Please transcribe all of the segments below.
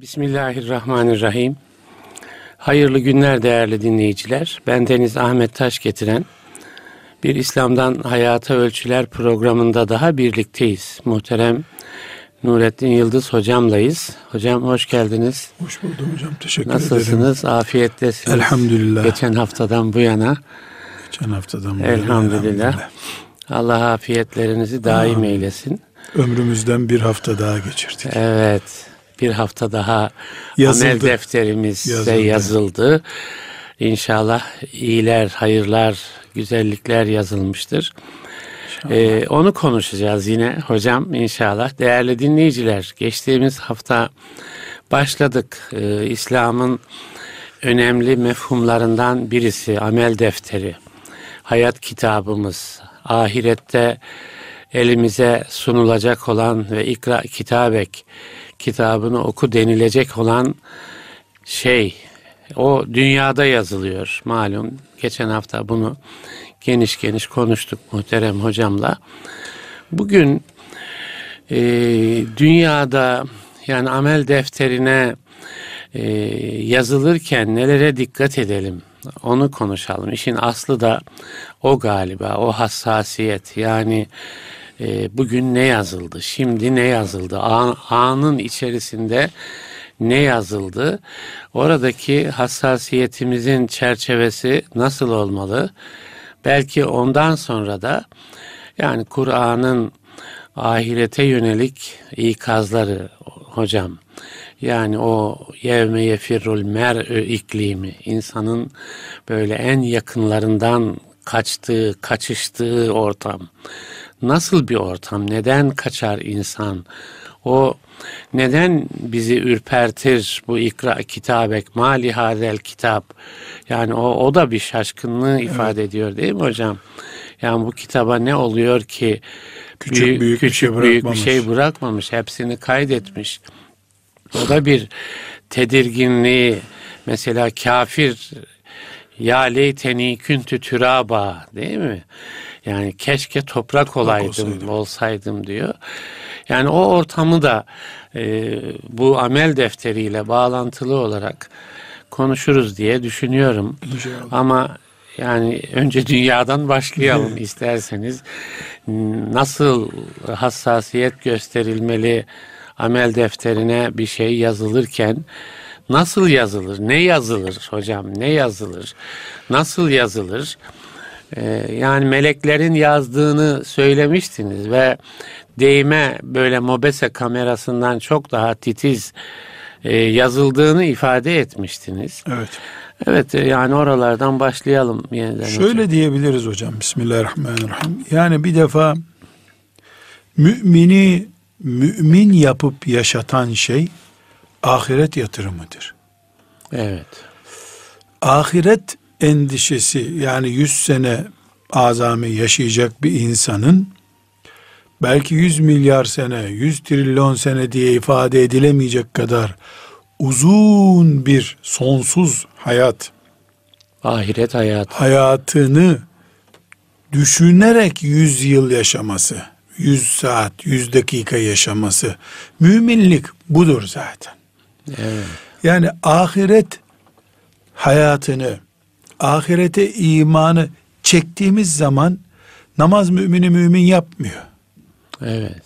Bismillahirrahmanirrahim. Hayırlı günler değerli dinleyiciler. Ben Deniz Ahmet Taş getiren bir İslam'dan Hayata Ölçüler programında daha birlikteyiz. Muhterem Nurettin Yıldız hocamlayız. Hocam hoş geldiniz. Hoş buldum hocam. Teşekkür Nasılsınız? ederim. Nasılsınız? Afiyettesiniz. Elhamdülillah. Geçen haftadan bu yana. Geçen haftadan bu yana Elhamdülillah. Allah afiyetlerinizi daim Amin. eylesin. Ömrümüzden bir hafta daha geçirdik. Evet. Bir hafta daha Yazıldı. amel defterimiz Yazıldı. yazıldı. yazıldı. İnşallah iyiler, hayırlar, güzellikler yazılmıştır. Ee, onu konuşacağız yine hocam inşallah. Değerli dinleyiciler, geçtiğimiz hafta başladık. Ee, İslam'ın önemli mefhumlarından birisi amel defteri. Hayat kitabımız, ahirette elimize sunulacak olan ve ikra kitabek kitabını oku denilecek olan şey o dünyada yazılıyor malum. Geçen hafta bunu geniş geniş konuştuk muhterem hocamla. Bugün e, dünyada yani amel defterine e, yazılırken nelere dikkat edelim onu konuşalım. İşin aslı da o galiba o hassasiyet yani e, bugün ne yazıldı şimdi ne yazıldı An, anın içerisinde ne yazıldı oradaki hassasiyetimizin çerçevesi nasıl olmalı belki ondan sonra da yani Kur'an'ın ahirete yönelik ikazları hocam. Yani o yevme yefirrul mer'ü iklimi insanın böyle en yakınlarından kaçtığı, kaçıştığı ortam. Nasıl bir ortam? Neden kaçar insan? O neden bizi ürpertir bu ikra kitabek mali hazel kitap? Yani o, o da bir şaşkınlığı ifade ediyor değil mi hocam? Yani bu kitaba ne oluyor ki Küçük, büyük bir küçük şey büyük bir şey bırakmamış. Hepsini kaydetmiş. O da bir tedirginliği. Mesela kafir ya leyteni küntü türaba değil mi? Yani keşke toprak olaydım, olsaydım. olsaydım diyor. Yani o ortamı da e, bu amel defteriyle bağlantılı olarak konuşuruz diye düşünüyorum. İnşallah. Ama yani önce dünyadan başlayalım isterseniz. Nasıl hassasiyet gösterilmeli amel defterine bir şey yazılırken nasıl yazılır? Ne yazılır hocam? Ne yazılır? Nasıl yazılır? Ee, yani meleklerin yazdığını söylemiştiniz ve değme böyle mobese kamerasından çok daha titiz e, yazıldığını ifade etmiştiniz. Evet. Evet e, yani oralardan başlayalım yeniden. Şöyle hocam. diyebiliriz hocam. Bismillahirrahmanirrahim. Yani bir defa mümini mümin yapıp yaşatan şey ahiret yatırımıdır. Evet. Ahiret endişesi yani 100 sene azami yaşayacak bir insanın belki 100 milyar sene, 100 trilyon sene diye ifade edilemeyecek kadar uzun bir sonsuz hayat Ahiret hayat. hayatını düşünerek 100 yıl yaşaması, 100 saat, 100 dakika yaşaması müminlik budur zaten. Evet. Yani ahiret hayatını, ahirete imanı çektiğimiz zaman namaz mümini mümin yapmıyor. Evet.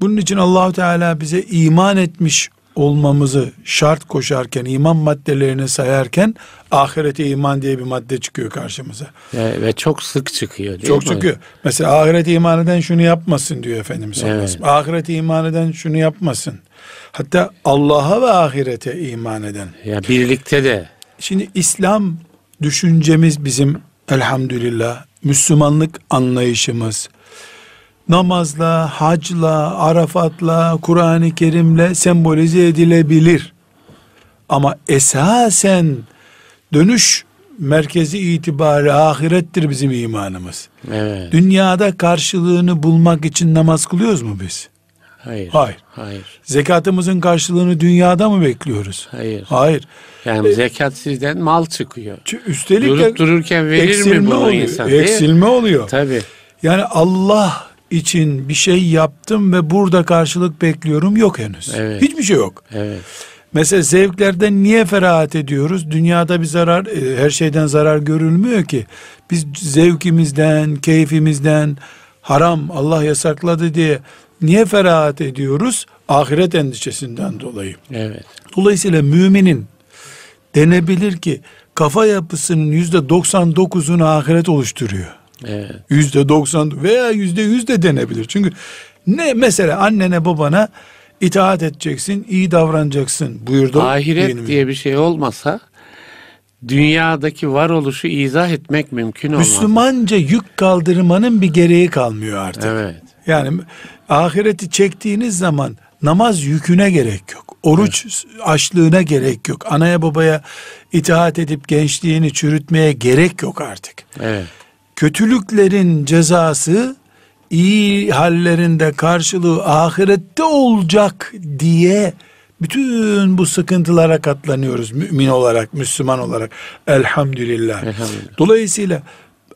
Bunun için Allahu Teala bize iman etmiş olmamızı şart koşarken, iman maddelerini sayarken ahirete iman diye bir madde çıkıyor karşımıza. Ve, ve çok sık çıkıyor değil Çok mi? çıkıyor. Mesela ahirete iman eden şunu yapmasın diyor Efendimiz Evet. Ahirete iman eden şunu yapmasın. Hatta Allah'a ve ahirete iman eden. Ya birlikte de Şimdi İslam düşüncemiz bizim elhamdülillah Müslümanlık anlayışımız namazla, hacla, arafatla, Kur'an-ı Kerim'le sembolize edilebilir. Ama esasen dönüş merkezi itibari ahirettir bizim imanımız. evet. Dünyada karşılığını bulmak için namaz kılıyoruz mu biz? Hayır. Hayır. Hayır. Zekatımızın karşılığını dünyada mı bekliyoruz? Hayır. Hayır. Yani zekat sizden mal çıkıyor. Üstelik Durup dururken verir mi bunu oluyor. insan? Eksilme oluyor. Tabii. Yani Allah için bir şey yaptım ve burada karşılık bekliyorum yok henüz. Evet. Hiçbir şey yok. Evet. Mesela zevklerden niye ferahat ediyoruz? Dünyada bir zarar, e, her şeyden zarar görülmüyor ki. Biz zevkimizden, keyfimizden, haram Allah yasakladı diye niye ferahat ediyoruz? Ahiret endişesinden dolayı. Evet. Dolayısıyla müminin denebilir ki kafa yapısının yüzde 99'unu ahiret oluşturuyor. Evet. Yüzde 90 veya yüzde yüz de denebilir. Çünkü ne mesela annene babana itaat edeceksin, iyi davranacaksın buyurdu. Ahiret dinimiz. diye bir şey olmasa dünyadaki varoluşu izah etmek mümkün olmaz. Müslümanca yük kaldırmanın bir gereği kalmıyor artık. Evet. Yani ahireti çektiğiniz zaman namaz yüküne gerek yok. Oruç açlığına gerek yok. Anaya babaya itaat edip gençliğini çürütmeye gerek yok artık. Evet. Kötülüklerin cezası iyi hallerinde karşılığı ahirette olacak diye bütün bu sıkıntılara katlanıyoruz mümin olarak, Müslüman olarak. Elhamdülillah. Elhamdülillah. Dolayısıyla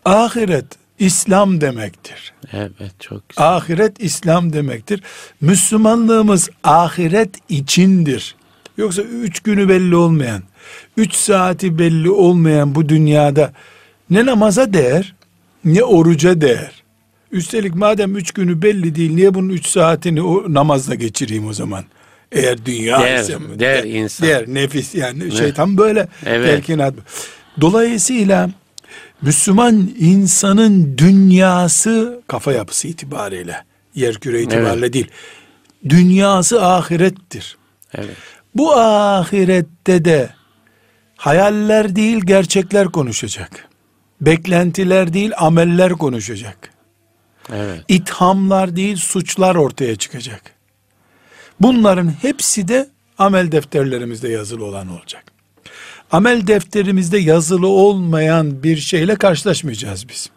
ahiret İslam demektir. Evet çok güzel. Ahiret İslam demektir. Müslümanlığımız ahiret içindir. Yoksa üç günü belli olmayan, üç saati belli olmayan bu dünyada ne namaza değer, ne oruca değer. Üstelik madem üç günü belli değil, niye bunun üç saatini o namazla geçireyim o zaman? Eğer dünya Der, ise der insan. Der, nefis yani şeytan böyle Evet. telkinat. Dolayısıyla Müslüman insanın dünyası kafa yapısı itibariyle, yer küre itibariyle değil. Dünyası ahirettir. Evet. Bu ahirette de hayaller değil gerçekler konuşacak. Beklentiler değil ameller konuşacak. Evet. İthamlar değil suçlar ortaya çıkacak. Bunların hepsi de amel defterlerimizde yazılı olan olacak. Amel defterimizde yazılı olmayan bir şeyle karşılaşmayacağız biz.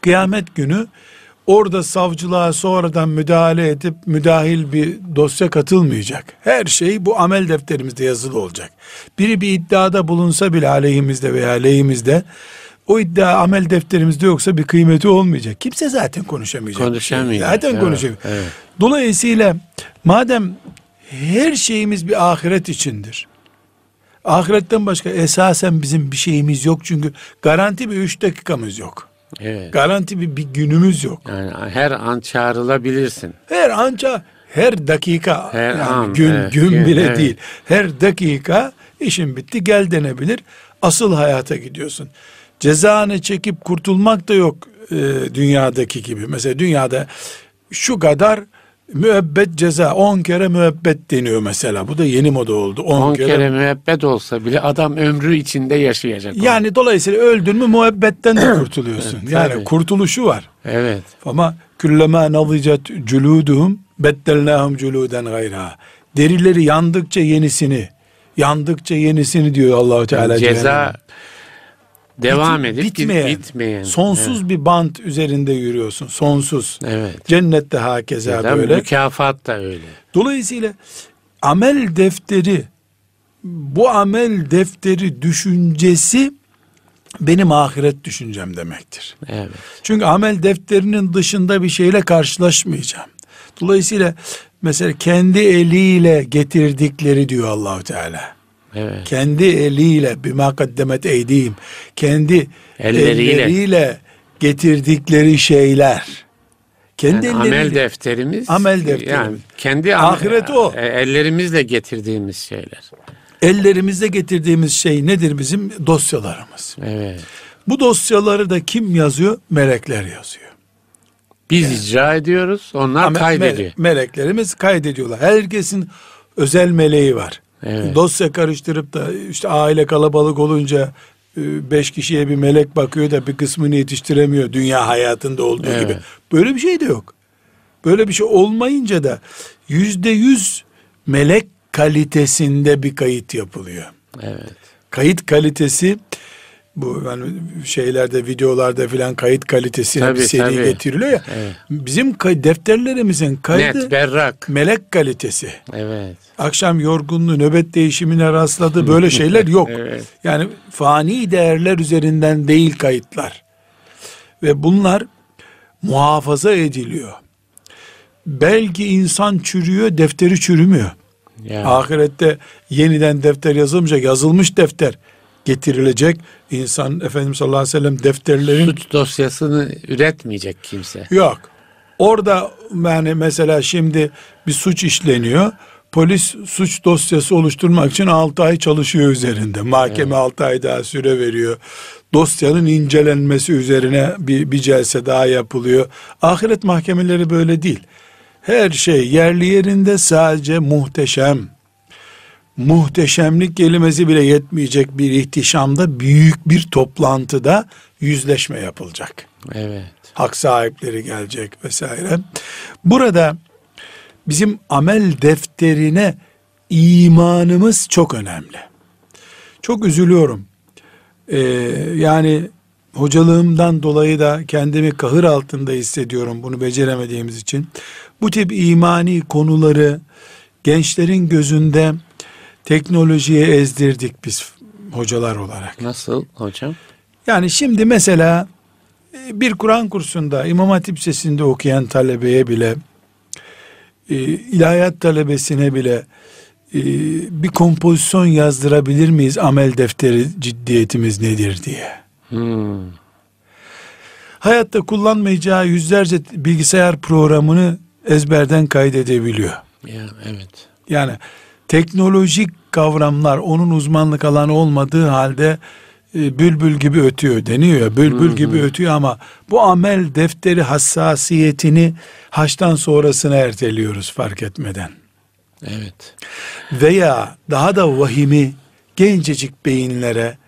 Kıyamet günü orada savcılığa sonradan müdahale edip müdahil bir dosya katılmayacak. Her şey bu amel defterimizde yazılı olacak. Biri bir iddiada bulunsa bile aleyhimizde veya lehimizde o iddia amel defterimizde yoksa bir kıymeti olmayacak. Kimse zaten konuşamayacak. Konuşamayacak. Zaten Evet, konuşamayacak. evet. Dolayısıyla madem her şeyimiz bir ahiret içindir. Ahiretten başka esasen bizim bir şeyimiz yok çünkü garanti bir üç dakikamız yok. Evet. Garanti bir, bir günümüz yok. Yani her an çağrılabilirsin. Her anca her dakika Her yani an, gün evet, gün gün, bile evet. değil. Her dakika işin bitti gel denebilir. Asıl hayata gidiyorsun. Cezanı çekip kurtulmak da yok e, dünyadaki gibi. Mesela dünyada şu kadar müebbet ceza 10 kere müebbet deniyor mesela. Bu da yeni moda oldu. 10 10 kere. kere müebbet olsa bile adam ömrü içinde yaşayacak. onu. Yani dolayısıyla öldün mü müebbetten de kurtuluyorsun. Evet, yani tabii. kurtuluşu var. Evet. Ama küllema nazicat culuduhum beddelnahum culuden gayra. Derileri yandıkça yenisini, yandıkça yenisini diyor Allahu Teala. ceza cehennem. Devam Bit- edip bitmeyen, bitmeyen. sonsuz bir bant üzerinde yürüyorsun. Sonsuz. Evet. Cennette hakeza evet. böyle. Mükafat da öyle. Dolayısıyla amel defteri bu amel defteri düşüncesi benim ahiret düşüncem demektir. Evet. Çünkü amel defterinin dışında bir şeyle karşılaşmayacağım. Dolayısıyla mesela kendi eliyle getirdikleri diyor Allahu Teala. Evet. Kendi eliyle bir makaddemet eydiyim. Kendi Elleriyle. elleriyle getirdikleri şeyler. Kendi Yani amel defterimiz Amel defterimiz. yani kendi Ahiret o. e, ellerimizle getirdiğimiz şeyler. Ellerimizde getirdiğimiz şey nedir bizim? Dosyalarımız. Evet. Bu dosyaları da kim yazıyor? Melekler yazıyor. Biz icra ediyoruz, onlar Ama kaydediyor. mele- meleklerimiz kaydediyorlar. Herkesin özel meleği var. Evet. Dosya karıştırıp da işte aile kalabalık olunca e, beş kişiye bir melek bakıyor da bir kısmını yetiştiremiyor dünya hayatında olduğu Evet. gibi. Böyle bir şey de yok. Böyle bir şey olmayınca da yüzde yüz melek kalitesinde bir kayıt yapılıyor. Evet. Kayıt kalitesi bu yani şeylerde videolarda filan kayıt kalitesine Tabii, bir seri tabii. getiriliyor ya. Evet. Bizim kay- defterlerimizin kaydı Net, berrak. melek kalitesi. Evet. Akşam yorgunluğu, nöbet değişimine rastladı böyle şeyler yok. Evet. Yani fani değerler üzerinden değil kayıtlar. Ve bunlar muhafaza ediliyor. Belki insan çürüyor, defteri çürümüyor. Yani. Ahirette yeniden defter yazılmayacak. Yazılmış defter getirilecek. İnsan Efendimiz sallallahu aleyhi ve sellem defterlerin... Suç dosyasını üretmeyecek kimse. Yok. Orada yani mesela şimdi bir suç işleniyor. Polis suç dosyası oluşturmak için 6 ay çalışıyor üzerinde. Mahkeme evet. 6 ay daha süre veriyor. Dosyanın incelenmesi üzerine bir, bir celse daha yapılıyor. Ahiret mahkemeleri böyle değil. Her şey yerli yerinde sadece muhteşem. Muhteşemlik kelimesi bile yetmeyecek bir ihtişamda büyük bir toplantıda yüzleşme yapılacak. Evet. Hak sahipleri gelecek vesaire. Burada bizim amel defterine imanımız çok önemli. Çok üzülüyorum. Ee, yani hocalığımdan dolayı da kendimi kahır altında hissediyorum bunu beceremediğimiz için. Bu tip imani konuları gençlerin gözünde teknolojiye ezdirdik biz hocalar olarak. Nasıl hocam? Yani şimdi mesela e, bir Kur'an kursunda İmam Hatip Sesi'nde okuyan talebeye bile e, ilahiyat talebesine bile e, bir kompozisyon yazdırabilir miyiz amel defteri ciddiyetimiz nedir diye. Hmm. Hayatta kullanmayacağı yüzlerce bilgisayar programını ezberden kaydedebiliyor. Ya, evet. Yani teknolojik kavramlar onun uzmanlık alanı olmadığı halde e, bülbül gibi ötüyor deniyor ya bülbül hı hı. gibi ötüyor ama bu amel defteri hassasiyetini haçtan sonrasına erteliyoruz fark etmeden. Evet. Veya daha da vahimi gencecik beyinlere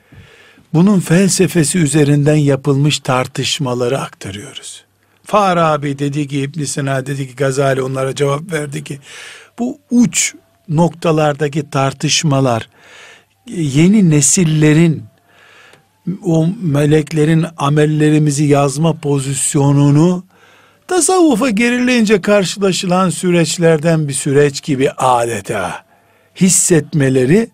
bunun felsefesi üzerinden yapılmış tartışmaları aktarıyoruz. Farabi dedi ki İbn Sina dedi ki Gazali onlara cevap verdi ki bu uç noktalardaki tartışmalar yeni nesillerin o meleklerin amellerimizi yazma pozisyonunu tasavvufa gerileyince karşılaşılan süreçlerden bir süreç gibi adeta hissetmeleri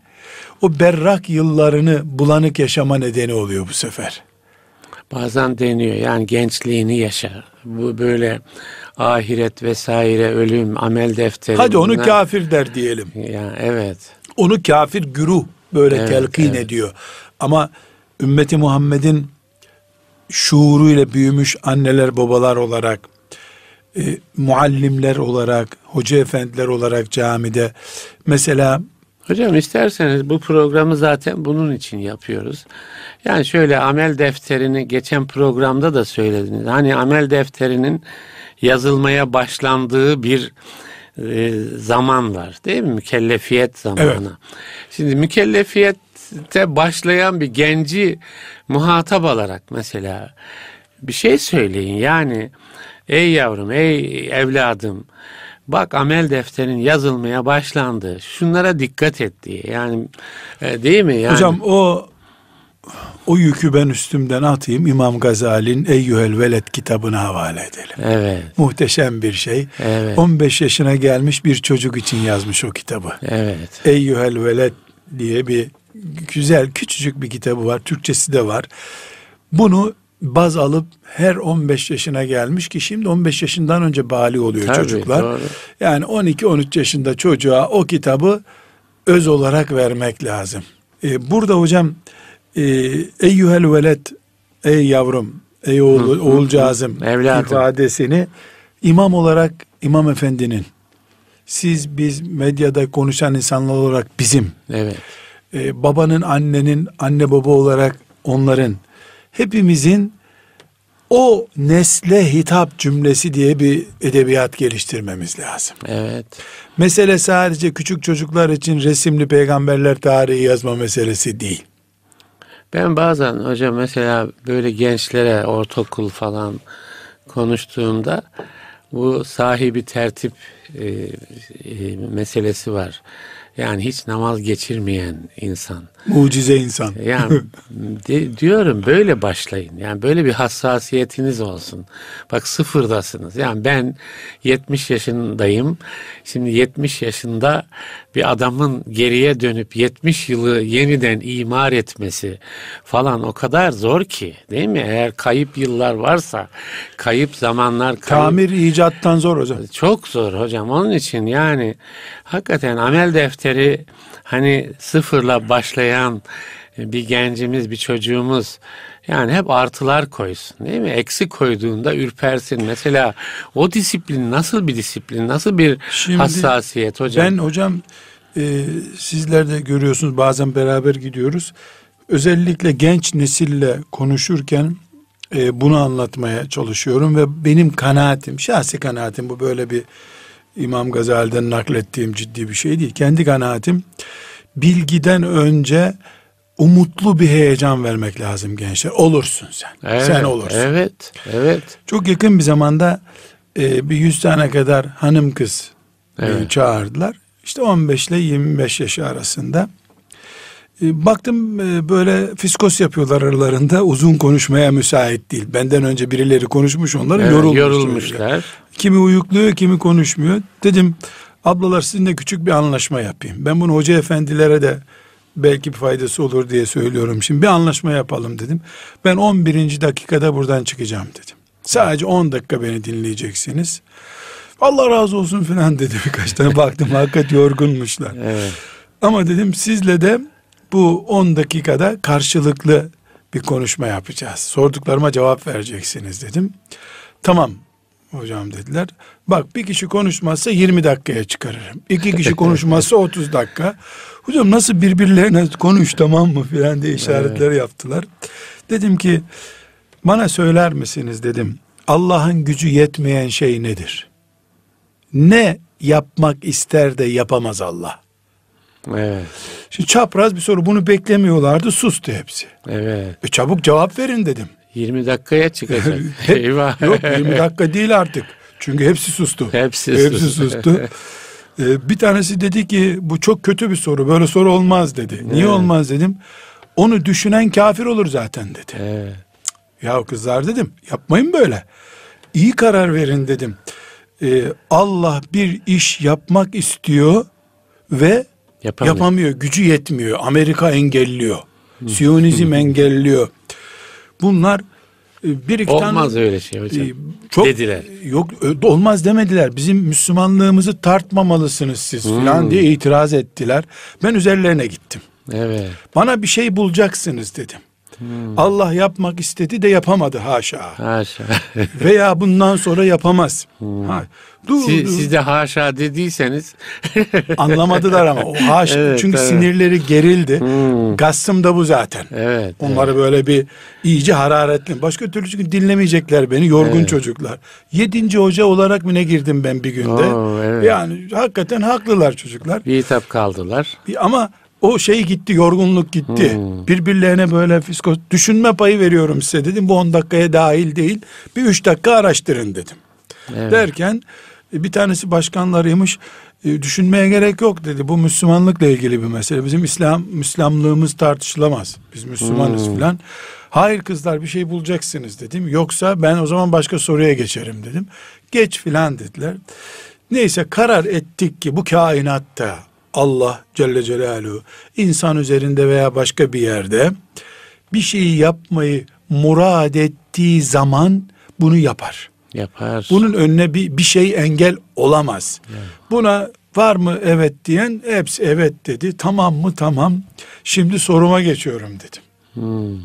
o berrak yıllarını bulanık yaşama nedeni oluyor bu sefer. Bazen deniyor yani gençliğini yaşa. Bu böyle ahiret vesaire ölüm amel defteri. Hadi onu kafir der diyelim. Ya evet. Onu kafir güruh böyle evet, telkin evet. ediyor. Ama ümmeti Muhammed'in şuuruyla büyümüş anneler babalar olarak e, muallimler olarak hoca efendiler olarak camide mesela Hocam isterseniz bu programı zaten bunun için yapıyoruz. Yani şöyle amel defterini geçen programda da söylediniz. Hani amel defterinin yazılmaya başlandığı bir e, zaman var değil mi? Mükellefiyet zamanı. Evet. Şimdi mükellefiyette başlayan bir genci muhatap alarak mesela bir şey söyleyin. Yani ey yavrum, ey evladım bak amel defterin yazılmaya başlandı. Şunlara dikkat et diye. Yani e, değil mi? Yani, Hocam o o yükü ben üstümden atayım İmam Gazali'nin Eyyühel Veled kitabına havale edelim. Evet. Muhteşem bir şey. Evet. 15 yaşına gelmiş bir çocuk için yazmış o kitabı. Evet. Eyyühel Veled diye bir güzel küçücük bir kitabı var. Türkçesi de var. Bunu baz alıp her 15 yaşına gelmiş ki şimdi 15 yaşından önce bali oluyor Tabii, çocuklar. Doğru. Yani 12-13 yaşında çocuğa o kitabı öz olarak vermek lazım. Ee, burada hocam e, eyyühel veled ey yavrum ey oğul, hı, oğulcağızım Evladım. ifadesini imam olarak imam efendinin siz biz medyada konuşan insanlar olarak bizim evet. e, babanın annenin anne baba olarak onların hepimizin o nesle hitap cümlesi diye bir edebiyat geliştirmemiz lazım. Evet. Mesele sadece küçük çocuklar için resimli peygamberler tarihi yazma meselesi değil. Ben bazen hocam mesela böyle gençlere ortaokul falan konuştuğumda bu sahibi tertip e, e, meselesi var. Yani hiç namaz geçirmeyen insan. Mucize insan. Yani di- diyorum böyle başlayın. Yani böyle bir hassasiyetiniz olsun. Bak sıfırdasınız. Yani ben 70 yaşındayım. Şimdi 70 yaşında bir adamın geriye dönüp 70 yılı yeniden imar etmesi falan o kadar zor ki değil mi? Eğer kayıp yıllar varsa, kayıp zamanlar, kayıp... Tamir icattan zor hocam. Çok zor hocam. Onun için yani hakikaten amel defteri hani sıfırla başlayan bir gencimiz, bir çocuğumuz yani hep artılar koysun değil mi? Eksi koyduğunda ürpersin. Mesela o disiplin nasıl bir disiplin, nasıl bir Şimdi hassasiyet hocam? Ben hocam e, sizler de görüyorsunuz bazen beraber gidiyoruz. Özellikle genç nesille konuşurken e, bunu anlatmaya çalışıyorum ve benim kanaatim, şahsi kanaatim bu böyle bir İmam Gazali'den naklettiğim ciddi bir şey değil. Kendi kanaatim bilgiden önce umutlu bir heyecan vermek lazım gençler. Olursun sen. evet, sen olursun. Evet, evet. Çok yakın bir zamanda e, bir yüz tane kadar hanım kız e, Evet. çağırdılar. İşte 15 ile 25 yaş arasında. E, baktım e, böyle fiskos yapıyorlar aralarında uzun konuşmaya müsait değil. Benden önce birileri konuşmuş onların Evet, yorulmuş. yorulmuşlar. Kimi uyukluyor kimi konuşmuyor. Dedim ablalar sizinle küçük bir anlaşma yapayım. Ben bunu hoca efendilere de belki bir faydası olur diye söylüyorum. Şimdi bir anlaşma yapalım dedim. Ben 11. dakikada buradan çıkacağım dedim. Sadece 10 dakika beni dinleyeceksiniz. Allah razı olsun filan dedi birkaç tane baktım hakikat yorgunmuşlar. Evet. Ama dedim sizle de bu 10 dakikada karşılıklı bir konuşma yapacağız. Sorduklarıma cevap vereceksiniz dedim. Tamam hocam dediler. Bak bir kişi konuşmazsa 20 dakikaya çıkarırım. İki kişi konuşmazsa 30 dakika. Hocam nasıl birbirlerine konuş tamam mı filan diye işaretler yaptılar. Dedim ki bana söyler misiniz dedim. Allah'ın gücü yetmeyen şey nedir? Ne yapmak ister de yapamaz Allah? Evet. Şimdi çapraz bir soru bunu beklemiyorlardı sustu hepsi. Evet. E çabuk cevap verin dedim. 20 dakikaya çıkacak. Hep- Eyvah. Yok 20 dakika değil artık. Çünkü hepsi sustu. Hepsi hepsi sustu. sustu. Ee, bir tanesi dedi ki bu çok kötü bir soru. Böyle soru olmaz dedi. Niye Evet. olmaz dedim. Onu düşünen kafir olur zaten dedi. Evet. Ya kızlar dedim yapmayın böyle. İyi karar verin dedim. Ee, Allah bir iş yapmak istiyor ve Yapamıyor. yapamıyor. Gücü yetmiyor. Amerika engelliyor. Siyonizm engelliyor. Bunlar e, bir iki tane Olmaz öyle şey hocam. e, çok Dediler. Yok ö- olmaz demediler. Bizim Müslümanlığımızı tartmamalısınız siz filan diye itiraz ettiler. Ben üzerlerine gittim. Evet. Bana bir şey bulacaksınız dedim. Hmm. Allah yapmak istedi de yapamadı haşa. Haşa. Veya bundan sonra yapamaz. Ha, dur, Hmm. siz, dur. siz de haşa dediyseniz anlamadılar ama o haşa Evet, çünkü evet. sinirleri gerildi. Hmm. Gastım da bu zaten. evet. Onları böyle bir iyice hararetli. Başka türlü çünkü dinlemeyecekler beni. Yorgun Evet. çocuklar. Yedinci hoca olarak mı ne girdim ben bir günde. Oo, evet. Yani hakikaten haklılar çocuklar. Bir hitap kaldılar. Ama o şey gitti, yorgunluk gitti. Hmm. Birbirlerine böyle fiskos düşünme payı veriyorum size dedim. Bu 10 dakikaya dahil değil. Bir 3 dakika araştırın dedim. Evet. Derken e, bir tanesi başkanlarıymış. E, Düşünmeye gerek yok dedi. Bu Müslümanlıkla ilgili bir mesele. Bizim İslam Müslümanlığımız tartışılamaz. Biz Müslümanız Hmm. filan. Hayır kızlar bir şey bulacaksınız dedim. Yoksa ben o zaman başka soruya geçerim dedim. Geç filan dediler. Neyse karar ettik ki bu kainatta Allah Celle Celaluhu insan üzerinde veya başka bir yerde bir şeyi yapmayı murad ettiği zaman bunu yapar. Yapar. Bunun önüne bir, bir şey engel olamaz. Buna var mı evet diyen hepsi evet dedi. Tamam mı tamam. Şimdi soruma geçiyorum dedim. Hmm.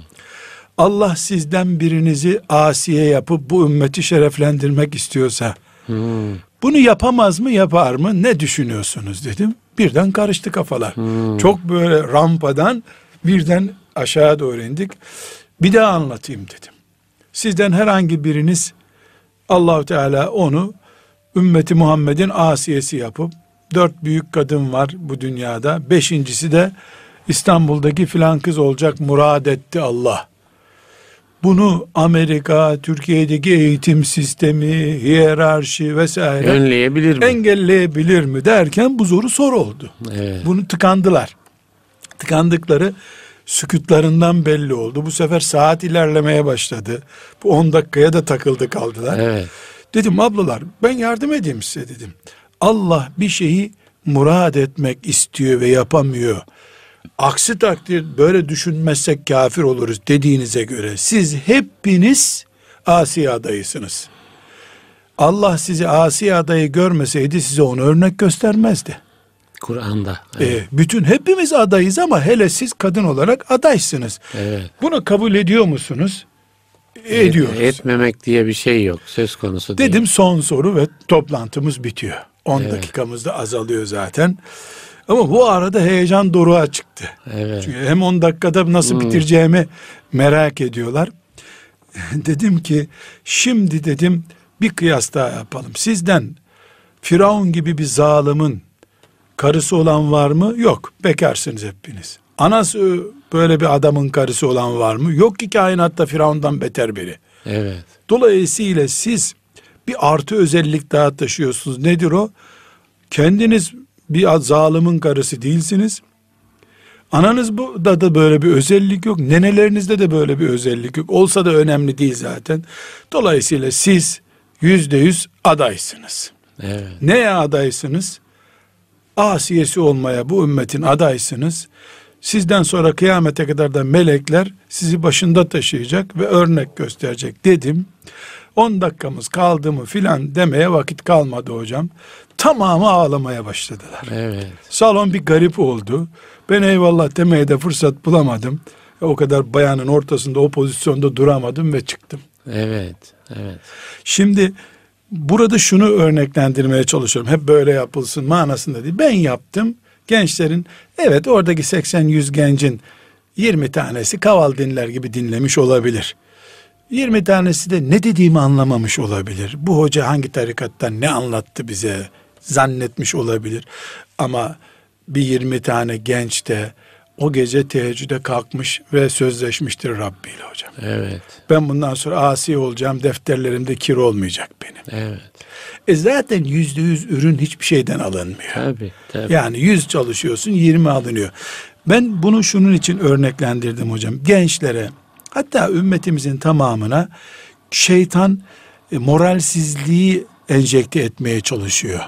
Allah sizden birinizi asiye yapıp bu ümmeti şereflendirmek istiyorsa Hmm. Bunu yapamaz mı yapar mı ne düşünüyorsunuz dedim. Birden karıştı kafalar. Çok böyle rampadan birden aşağı doğru indik. Bir daha anlatayım dedim. Sizden herhangi biriniz Allahu Teala onu ümmeti Muhammed'in asiyesi yapıp dört büyük kadın var bu dünyada. Beşincisi de İstanbul'daki filan kız olacak murad etti Allah. Bunu Amerika, Türkiye'deki eğitim sistemi, hiyerarşi vesaire Önleyebilir mi? engelleyebilir mi derken bu zoru soru oldu. Evet. Bunu tıkandılar. Tıkandıkları sükutlarından belli oldu. Bu sefer saat ilerlemeye başladı. Bu 10 dakikaya da takıldı kaldılar. Evet. Dedim ablalar ben yardım edeyim size dedim. Allah bir şeyi murad etmek istiyor ve yapamıyor. Aksi takdir böyle düşünmezsek kafir oluruz dediğinize göre siz hepiniz asi adayısınız. Allah sizi asi adayı görmeseydi size onu örnek göstermezdi. Kur'an'da. Ee, Evet. bütün hepimiz adayız ama hele siz kadın olarak adaysınız. evet. Bunu kabul ediyor musunuz? Ediyoruz. Etmemek diye bir şey yok. Söz konusu değil. Dedim son soru ve toplantımız bitiyor. 10 Evet. dakikamız da azalıyor zaten. Ama bu arada heyecan doruğa çıktı. Evet. Çünkü hem 10 dakikada nasıl bitireceğimi merak ediyorlar. dedim ki şimdi dedim bir kıyas daha yapalım. Sizden Firavun gibi bir zalimin karısı olan var mı? Yok. Bekarsınız hepiniz. Anası böyle bir adamın karısı olan var mı? Yok ki kainatta Firavundan beter biri. Evet. Dolayısıyla siz bir artı özellik daha taşıyorsunuz. Nedir o? Kendiniz bir zalimin karısı değilsiniz. Ananız bu da da böyle bir özellik yok. Nenelerinizde de böyle bir özellik yok. Olsa da önemli değil zaten. Dolayısıyla siz yüzde yüz adaysınız. Evet. Neye adaysınız? Asiyesi olmaya bu ümmetin adaysınız. Sizden sonra kıyamete kadar da melekler sizi başında taşıyacak ve örnek gösterecek dedim. 10 dakikamız kaldı mı filan demeye vakit kalmadı hocam. Tamamı ağlamaya başladılar. Evet. Salon bir garip oldu. Ben eyvallah demeye de fırsat bulamadım. O kadar bayanın ortasında o pozisyonda duramadım ve çıktım. Evet. Evet. Şimdi burada şunu örneklendirmeye çalışıyorum. Hep böyle yapılsın manasında değil. Ben yaptım. Gençlerin evet oradaki 80-100 gencin 20 tanesi kaval dinler gibi dinlemiş olabilir. 20 tanesi de ne dediğimi anlamamış olabilir. Bu hoca hangi tarikattan ne anlattı bize zannetmiş olabilir. Ama bir 20 tane genç de o gece teheccüde kalkmış ve sözleşmiştir Rabbi ile hocam. Evet. Ben bundan sonra asi olacağım, defterlerimde kir olmayacak benim. Evet. E zaten yüzde yüz ürün hiçbir şeyden alınmıyor. Tabii. Tabii. Yani yüz çalışıyorsun, yirmi alınıyor. Ben bunu şunun için örneklendirdim hocam. Gençlere, hatta ümmetimizin tamamına şeytan e, moralsizliği enjekte etmeye çalışıyor.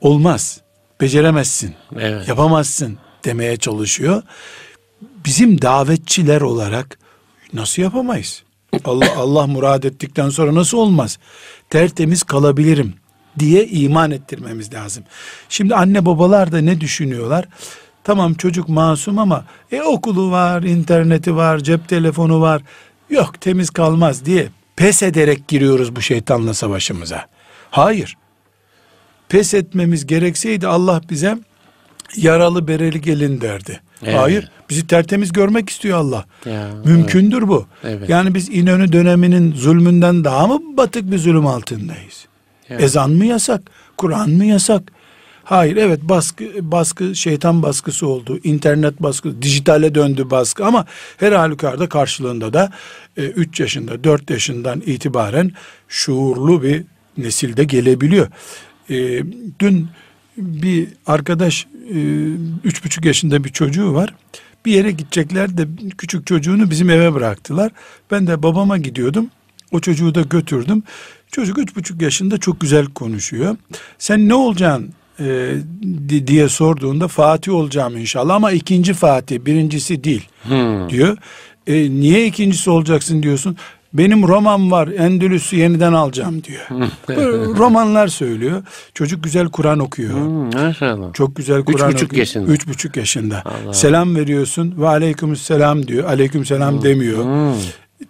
Olmaz, beceremezsin, Evet. yapamazsın demeye çalışıyor. Bizim davetçiler olarak nasıl yapamayız? Allah Allah murad ettikten sonra nasıl olmaz? Tertemiz kalabilirim diye iman ettirmemiz lazım. Şimdi anne babalar da ne düşünüyorlar? Tamam çocuk masum ama e okulu var, interneti var, cep telefonu var. Yok temiz kalmaz diye pes ederek giriyoruz bu şeytanla savaşımıza. Hayır. Pes etmemiz gerekseydi Allah bize yaralı bereli gelin derdi. Evet. Hayır. Bizi tertemiz görmek istiyor Allah. Ya, Mümkündür bu. Evet. Yani biz İnönü döneminin zulmünden daha mı batık bir zulüm altındayız? Evet. Ezan mı yasak? Kur'an mı yasak? Hayır evet baskı baskı şeytan baskısı oldu. İnternet baskısı, dijitale döndü baskı ama her halükarda karşılığında da 3 yaşında 4 yaşından itibaren şuurlu bir nesilde gelebiliyor. E, dün bir arkadaş e, üç buçuk yaşında bir çocuğu var. Bir yere gidecekler de küçük çocuğunu bizim eve bıraktılar. Ben de babama gidiyordum. O çocuğu da götürdüm. Çocuk üç buçuk yaşında çok güzel konuşuyor. Sen ne olacaksın e, di- diye sorduğunda Fatih olacağım inşallah ama ikinci Fatih birincisi değil Hmm. diyor. E, niye ikincisi olacaksın diyorsun. Benim roman var Endülüs'ü yeniden alacağım diyor. Böyle romanlar söylüyor. Çocuk güzel Kur'an okuyor. Hmm, maşallah. Çok güzel Kur'an buçuk okuyor. yaşında. Üç buçuk yaşında. Allah. Selam veriyorsun ve aleykümselam diyor. Aleykümselam demiyor. Hmm,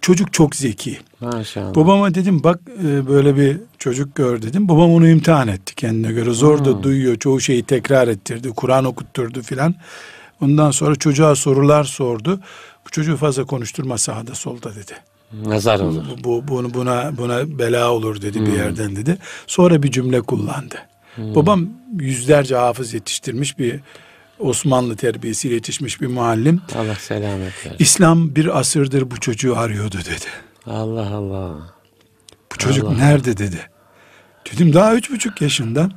Çocuk çok zeki. Maşallah. Babama dedim bak e, böyle bir çocuk gör dedim. Babam onu imtihan etti kendine göre. Zor da duyuyor. Çoğu şeyi tekrar ettirdi. Kur'an okutturdu filan. Ondan sonra çocuğa sorular sordu. Bu çocuğu fazla konuşturma sağda solda dedi. Nazar olur. Bu, bu bunu buna buna bela olur dedi bir yerden dedi. Sonra bir cümle kullandı. Babam yüzlerce hafız yetiştirmiş bir Osmanlı terbiyesiyle yetişmiş bir muallim. Allah selamet versin. İslam bir asırdır bu çocuğu arıyordu dedi. Allah Allah. Bu çocuk Allah. nerede dedi. Dedim daha üç buçuk yaşında.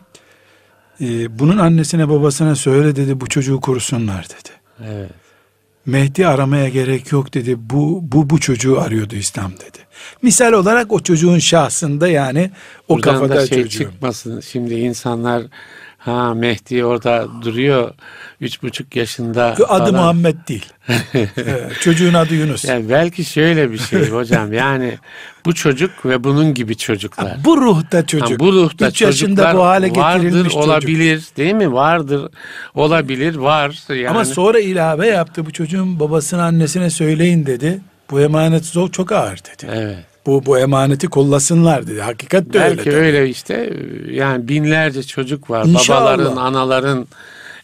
Ee, bunun annesine babasına söyle dedi bu çocuğu korusunlar dedi. Evet. Mehdi aramaya gerek yok dedi. Bu bu bu çocuğu arıyordu İslam dedi. Misal olarak o çocuğun şahsında yani o Buradan kafada da şey çocuğu. çıkmasın. Şimdi insanlar ha Mehdi orada duruyor. Üç buçuk yaşında. Adı falan. Muhammed değil. Ee, çocuğun adı Yunus. Yani belki şöyle bir şey hocam. Yani bu çocuk ve bunun gibi çocuklar. Bu ruhta çocuk. Ha, bu ruhta Üç yaşında bu hale vardır, getirilmiş çocuk. olabilir değil mi? Vardır, olabilir, var. Yani, Ama sonra ilave yaptı. Bu çocuğun babasına annesine söyleyin dedi. Bu emanet zor çok ağır dedi. Evet. Bu bu emaneti kollasınlar dedi. Hakikat de öyle. Belki öyle işte yani binlerce çocuk var. İnşallah. Babaların, anaların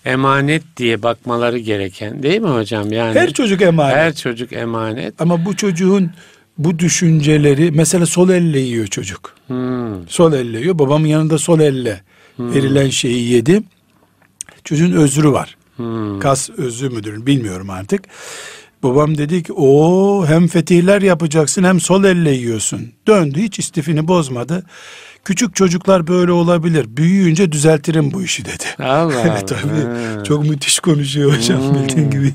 emanet diye bakmaları gereken değil mi hocam? Yani Her çocuk emanet. her çocuk emanet. Ama bu çocuğun bu düşünceleri mesela sol elle yiyor çocuk. Hmm, Sol elle yiyor. Babamın yanında sol elle verilen şeyi yedi. Çocuğun özrü var. hmm. Kas özrü müdür bilmiyorum artık. Babam dedi ki o hem fetihler yapacaksın hem sol elle yiyorsun. Döndü hiç istifini bozmadı. Küçük çocuklar böyle olabilir. Büyüyünce düzeltirim bu işi dedi. Allah. Tabii Ha. çok müthiş konuşuyor hocam Hmm. bildiğin gibi.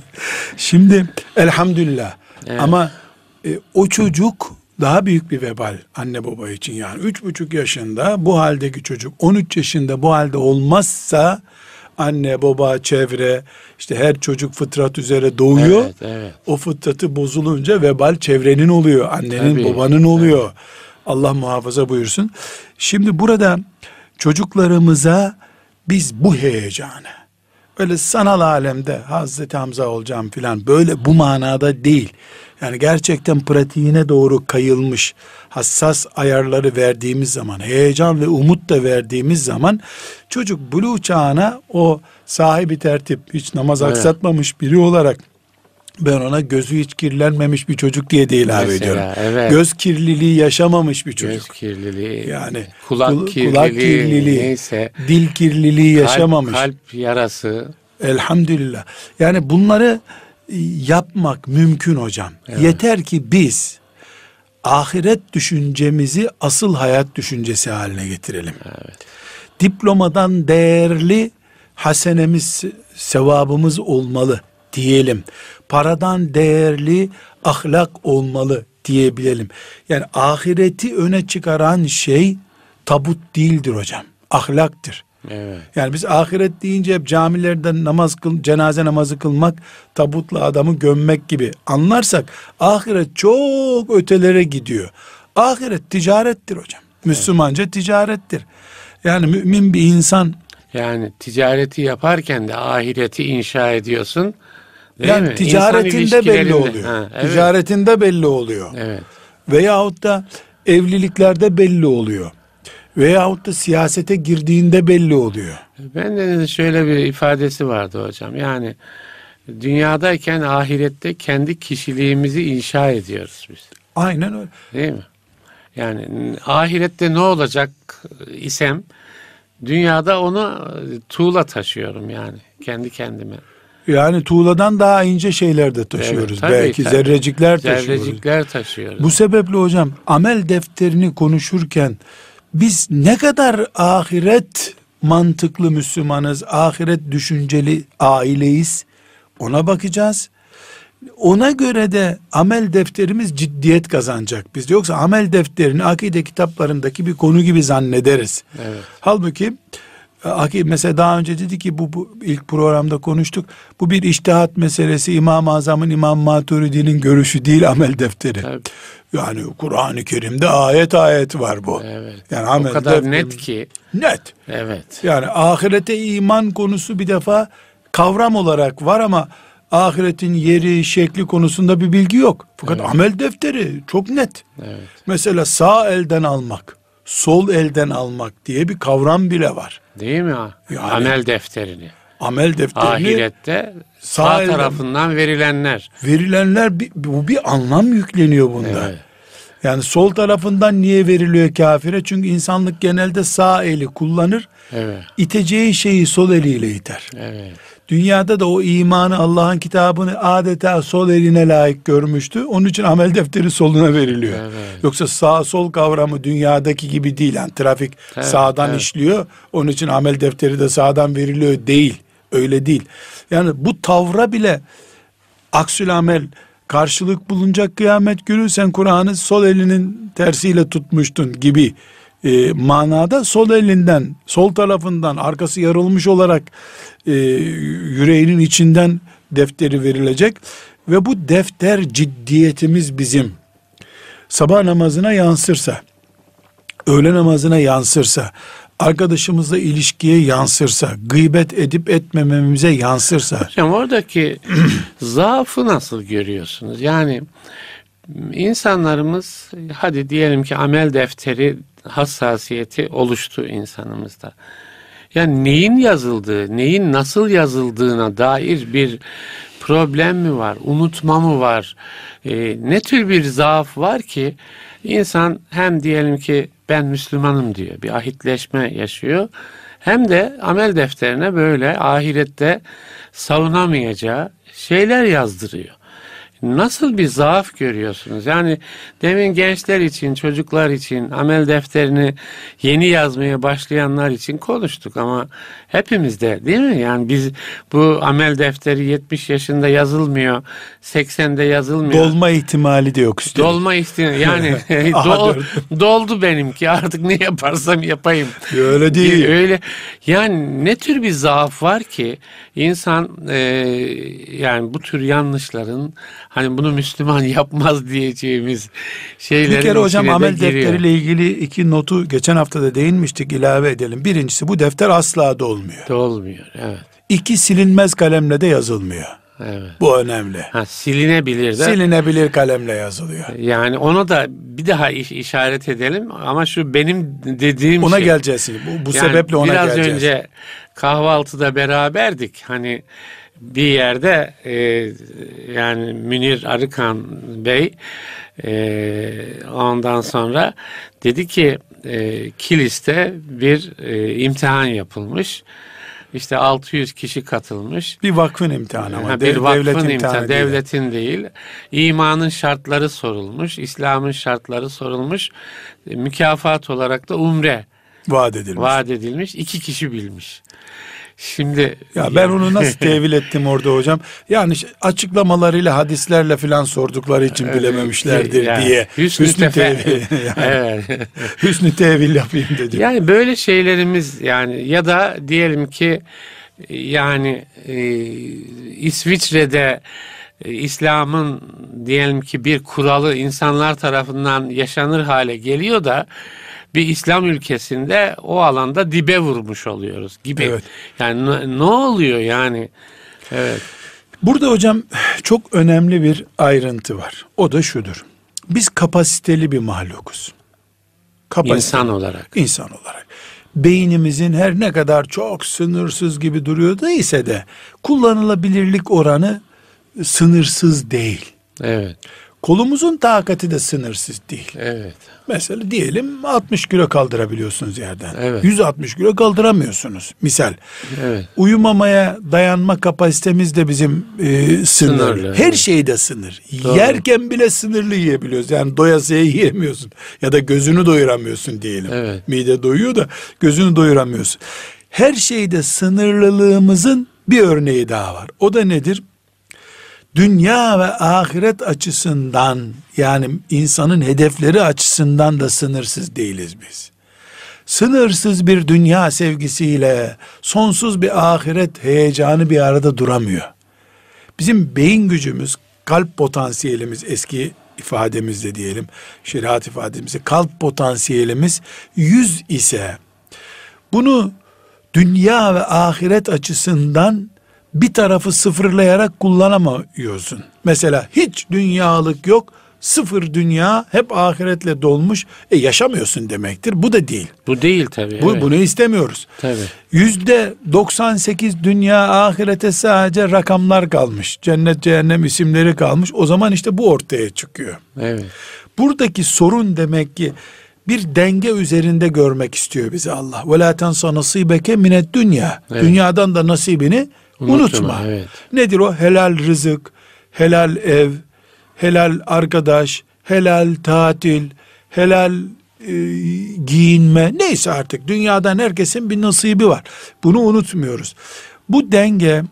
Şimdi elhamdülillah Evet. ama e, o çocuk daha büyük bir vebal anne baba için yani üç buçuk yaşında bu haldeki çocuk 13 yaşında bu halde olmazsa anne baba çevre işte her çocuk fıtrat üzere doğuyor. Evet, evet. O fıtratı bozulunca vebal çevrenin oluyor. Annenin Tabii, babanın oluyor. Allah muhafaza buyursun. Şimdi burada çocuklarımıza biz bu heyecanı öyle sanal alemde Hazreti Hamza olacağım filan böyle bu manada değil. Yani gerçekten pratiğine doğru kayılmış hassas ayarları verdiğimiz zaman heyecan ve umut da verdiğimiz zaman çocuk buluğ çağına o sahibi tertip hiç namaz Evet. aksatmamış biri olarak ben ona gözü hiç kirlenmemiş bir çocuk diye de ilave Mesela, ediyorum. evet. Göz kirliliği yaşamamış bir çocuk. Göz kirliliği, Yani kulak, kul- kirliliği, kulak kirliliği, neyse. Dil kirliliği yaşamamış. Kalp, kalp yarası. Elhamdülillah. Yani bunları yapmak mümkün hocam. Yeter ki biz ahiret düşüncemizi asıl hayat düşüncesi haline getirelim. Diplomadan değerli hasenemiz, sevabımız olmalı diyelim. Paradan değerli ahlak olmalı diyebilelim. Yani ahireti öne çıkaran şey tabut değildir hocam. Ahlaktır. Evet. Yani biz ahiret deyince hep camilerde namaz kıl, cenaze namazı kılmak, tabutla adamı gömmek gibi anlarsak ahiret çok ötelere gidiyor. Ahiret ticarettir hocam. Müslümanca ticarettir. Yani mümin bir insan Yani ticareti yaparken de ahireti inşa ediyorsun. Değil yani mi? Ticaretinde belli oluyor. Ha, evet. Ticaretinde belli oluyor. Evet. Veyahut da evliliklerde belli oluyor. Veyahut da siyasete girdiğinde belli oluyor. Ben de şöyle bir ifadesi vardı hocam. Yani dünyadayken ahirette kendi kişiliğimizi inşa ediyoruz biz. Aynen öyle. Değil mi? Yani ahirette ne olacak isem dünyada onu tuğla taşıyorum yani kendi kendime. Yani tuğladan daha ince şeyler de taşıyoruz. Evet, tabii, Belki tabii. zerrecikler taşıyoruz. Zerrecikler taşıyoruz. Bu sebeple hocam amel defterini konuşurken biz ne kadar ahiret mantıklı Müslümanız, ahiret düşünceli aileyiz ona bakacağız. Ona göre de amel defterimiz ciddiyet kazanacak biz. Yoksa amel defterini akide kitaplarındaki bir konu gibi zannederiz. Evet. Halbuki mesela daha önce dedi ki bu, bu ilk programda konuştuk. Bu bir iştihat meselesi. İmam-ı Azam'ın İmam Maturidi'nin görüşü değil amel defteri. Tabii. Yani Kur'an-ı Kerim'de ayet ayet var bu. Evet. Yani o amel kadar defterimiz- net ki. Net. Evet. Yani ahirete iman konusu bir defa kavram olarak var ama ahiretin yeri, şekli konusunda bir bilgi yok. Fakat amel defteri çok net. Evet. Mesela sağ elden almak, sol elden almak diye bir kavram bile var. Değil mi? Yani- Amel defterini. Amel defterini Ahirette sağ sağ, elden- tarafından verilenler. verilenler bir, bu bir anlam yükleniyor bunda. Evet. Yani sol tarafından niye veriliyor kafire? Çünkü insanlık genelde sağ eli kullanır. Evet. İteceği şeyi sol eliyle iter. Evet. Dünyada da o imanı Allah'ın kitabını adeta sol eline layık görmüştü. Onun için amel defteri soluna veriliyor. Evet. Yoksa sağ sol kavramı dünyadaki gibi değil. Yani trafik Evet, sağdan evet. işliyor. Onun için amel defteri de sağdan veriliyor değil. Öyle değil. Yani bu tavra bile aksül amel karşılık bulunacak kıyamet günü sen Kur'an'ı sol elinin tersiyle tutmuştun gibi e, manada sol elinden sol tarafından arkası yarılmış olarak e, yüreğinin içinden defteri verilecek. Ve bu defter ciddiyetimiz bizim. Sabah namazına yansırsa öğle namazına yansırsa arkadaşımızla ilişkiye yansırsa gıybet edip etmememize yansırsa. Hocam oradaki zaafı nasıl görüyorsunuz? Yani insanlarımız hadi diyelim ki amel defteri hassasiyeti oluştu insanımızda. Yani neyin yazıldığı, neyin nasıl yazıldığına dair bir problem mi var, unutma mı var, Ee, ne tür bir zaaf var ki insan hem diyelim ki ben Müslümanım diyor, bir ahitleşme yaşıyor, hem de amel defterine böyle ahirette savunamayacağı şeyler yazdırıyor. Nasıl bir zaaf görüyorsunuz? Yani demin gençler için, çocuklar için, amel defterini yeni yazmaya başlayanlar için konuştuk ama hepimizde değil mi? Yani biz bu amel defteri 70 yaşında yazılmıyor, 80'de yazılmıyor. dolma ihtimali de yok üstelik. Dolma istiyor. Yani dol- doldu benimki artık ne yaparsam yapayım. Öyle değil. Öyle yani ne tür bir zaaf var ki insan e, yani bu tür yanlışların hani bunu Müslüman yapmaz diyeceğimiz şeylerin Bir kere hocam de amel defteriyle ilgili iki notu geçen hafta da değinmiştik ilave edelim. Birincisi bu defter asla dolmuyor. Dolmuyor. Evet. İki silinmez kalemle de yazılmıyor. Evet. Bu önemli. Ha, silinebilir de. Silinebilir kalemle yazılıyor. yani ona da bir daha iş- işaret edelim ama şu benim dediğim Ona şey. geleceğiz. Bu, bu Yani sebeple ona biraz geleceğiz. önce kahvaltıda beraberdik. Hani bir yerde e, yani Münir Arıkan Bey e, ondan sonra dedi ki e, Kilis'te bir e, imtihan yapılmış. İşte 600 kişi katılmış. Bir vakfın imtihanı ama Ha, bir vakfın devlet imtihanı, imtihanı değil. devletin değil. İmanın şartları sorulmuş, İslam'ın şartları sorulmuş. E, Mükafat olarak da umre vaat edilmiş. vaat edilmiş. iki kişi bilmiş. Şimdi Ya ben onu nasıl tevil ettim orada hocam? Yani açıklamalarıyla hadislerle filan sordukları için bilememişlerdir Yani diye. hüsnü tefe- tevil. yani, evet. hüsnü tevil yapayım dedim. Yani böyle şeylerimiz yani ya da diyelim ki yani e, İsviçre'de e, İslam'ın diyelim ki bir kuralı insanlar tarafından yaşanır hale geliyor da bir İslam ülkesinde o alanda dibe vurmuş oluyoruz gibi. Evet. Yani ne, ne oluyor yani? Evet. Burada hocam çok önemli bir ayrıntı var. O da şudur. Biz kapasiteli bir mahlukuz. Kapasiteli. İnsan olarak. İnsan olarak. Beynimizin her ne kadar çok sınırsız gibi duruyor da ise de kullanılabilirlik oranı sınırsız değil. Evet. Kolumuzun takati de sınırsız değil. Evet. Mesela diyelim 60 kilo kaldırabiliyorsunuz yerden. Evet. 160 kilo kaldıramıyorsunuz. Misal. Evet. Uyumamaya dayanma kapasitemiz de bizim e, sınırlı. Sınırlı, Her evet. şeyde sınır. Doğru. Yerken bile sınırlı yiyebiliyoruz. Yani doyasıya yiyemiyorsun. Ya da gözünü doyuramıyorsun diyelim. Evet. Mide doyuyor da gözünü doyuramıyorsun. Her şeyde sınırlılığımızın bir örneği daha var. O da nedir? Dünya ve ahiret açısından yani insanın hedefleri açısından da sınırsız değiliz biz sınırsız bir dünya sevgisiyle sonsuz bir ahiret heyecanı bir arada duramıyor. Bizim beyin gücümüz, kalp potansiyelimiz eski ifademizde diyelim, şeriat ifademizde kalp potansiyelimiz 100 ise bunu dünya ve ahiret açısından bir tarafı sıfırlayarak kullanamıyorsun. Mesela hiç dünyalık yok, sıfır dünya hep ahiretle dolmuş. E yaşamıyorsun demektir. Bu da değil. Bu değil tabii. Bu, evet. Bunu istemiyoruz. Tabii. Yüzde 98 dünya ahirete sadece rakamlar kalmış. Cennet cehennem isimleri kalmış. O zaman işte bu ortaya çıkıyor. Evet. Buradaki sorun demek ki bir denge üzerinde görmek istiyor bizi Allah. Ve la tensa nasibeke minet dünya. Dünyadan da nasibini Unutma. Unutma. Evet. Nedir o? Helal rızık, helal ev, helal arkadaş, helal tatil, helal e, giyinme neyse artık dünyadan herkesin bir nasibi var. Bunu unutmuyoruz. Bu denge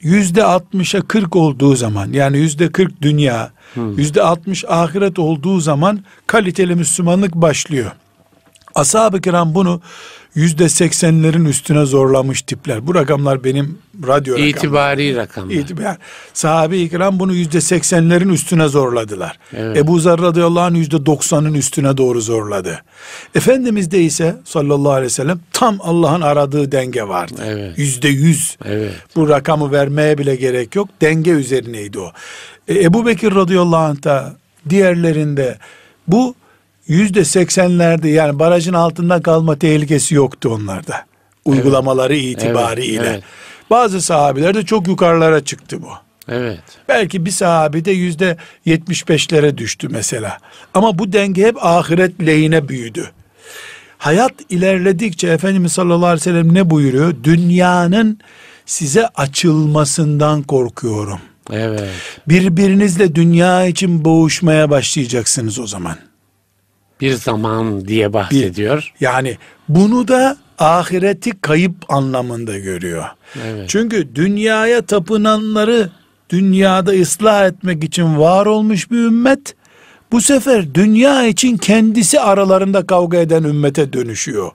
yüzde altmışa kırk olduğu zaman yani yüzde kırk dünya yüzde altmış ahiret olduğu zaman kaliteli Müslümanlık başlıyor. Ashab-ı kiram bunu yüzde seksenlerin üstüne zorlamış tipler. Bu rakamlar benim radyo rakamlarım. İtibari rakamlar. İtibar. Sahabe-i kiram bunu yüzde seksenlerin üstüne zorladılar. Evet. Ebu Zer radıyallahu anh yüzde doksanın üstüne doğru zorladı. Efendimiz de ise sallallahu aleyhi ve sellem tam Allah'ın aradığı denge vardı. Evet. Yüzde yüz. Evet. Bu rakamı vermeye bile gerek yok. Denge üzerineydi o. E, Ebu Bekir radıyallahu anh da diğerlerinde bu yüzde seksenlerde yani barajın altında kalma tehlikesi yoktu onlarda. Uygulamaları evet. itibariyle. Evet, evet. Bazı sahabilerde çok yukarılara çıktı bu. Evet. Belki bir sahabi de yüzde yetmiş beşlere düştü mesela. Ama bu denge hep ahiret lehine büyüdü. Hayat ilerledikçe Efendimiz sallallahu aleyhi ve sellem ne buyuruyor? Dünyanın size açılmasından korkuyorum. Evet. Birbirinizle dünya için boğuşmaya başlayacaksınız o zaman bir zaman diye bahsediyor. Bir, yani bunu da ahireti kayıp anlamında görüyor. Evet. Çünkü dünyaya tapınanları dünyada ıslah etmek için var olmuş bir ümmet bu sefer dünya için kendisi aralarında kavga eden ümmete dönüşüyor.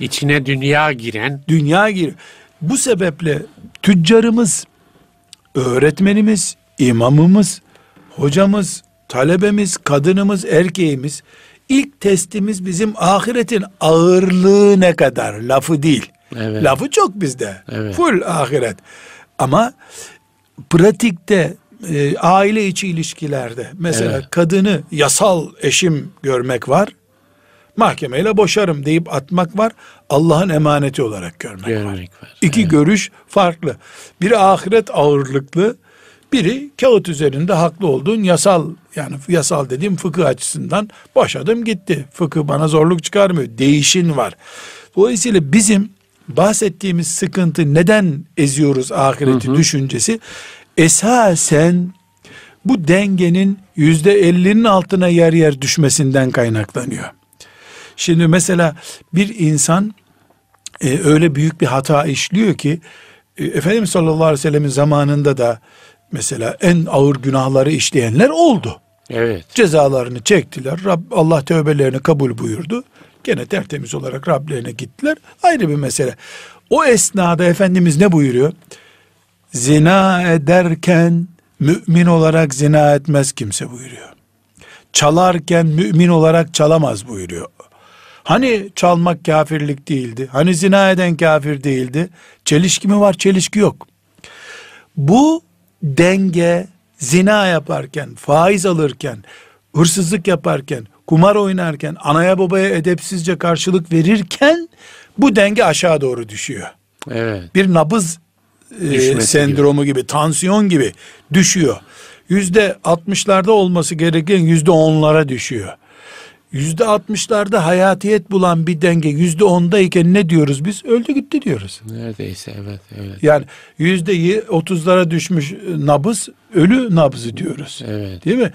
İçine dünya giren. Dünya gir. Bu sebeple tüccarımız, öğretmenimiz, imamımız, hocamız, talebemiz, kadınımız, erkeğimiz İlk testimiz bizim ahiretin ağırlığı ne kadar lafı değil. Evet. Lafı çok bizde. Evet. Full ahiret. Ama pratikte e, aile içi ilişkilerde mesela evet. kadını yasal eşim görmek var. Mahkemeyle boşarım deyip atmak var. Allah'ın emaneti olarak görmek, görmek var. var. İki evet. görüş farklı. Biri ahiret ağırlıklı, biri kağıt üzerinde haklı olduğun yasal yani yasal dediğim fıkıh açısından boşadım gitti. Fıkıh bana zorluk çıkarmıyor. Değişin var. Dolayısıyla bizim bahsettiğimiz sıkıntı neden eziyoruz ahireti hı hı. düşüncesi esasen bu dengenin yüzde ellinin altına yer yer düşmesinden kaynaklanıyor. Şimdi mesela bir insan e, öyle büyük bir hata işliyor ki e, Efendimiz sallallahu aleyhi ve sellemin zamanında da mesela en ağır günahları işleyenler oldu. Evet. Cezalarını çektiler. Rab, Allah tövbelerini kabul buyurdu. Gene tertemiz olarak Rablerine gittiler. Ayrı bir mesele. O esnada Efendimiz ne buyuruyor? Zina ederken mümin olarak zina etmez kimse buyuruyor. Çalarken mümin olarak çalamaz buyuruyor. Hani çalmak kafirlik değildi? Hani zina eden kafir değildi? Çelişki mi var? Çelişki yok. Bu denge zina yaparken, faiz alırken, hırsızlık yaparken, kumar oynarken, anaya babaya edepsizce karşılık verirken bu denge aşağı doğru düşüyor. Evet. Bir nabız e, sendromu gibi. gibi, tansiyon gibi düşüyor. Yüzde altmışlarda olması gereken yüzde onlara düşüyor yüzde altmışlarda hayatiyet bulan bir denge yüzde ondayken ne diyoruz biz? Öldü gitti diyoruz. Neredeyse evet. evet. Yani yüzde otuzlara düşmüş nabız ölü nabzı diyoruz. Evet. Değil mi?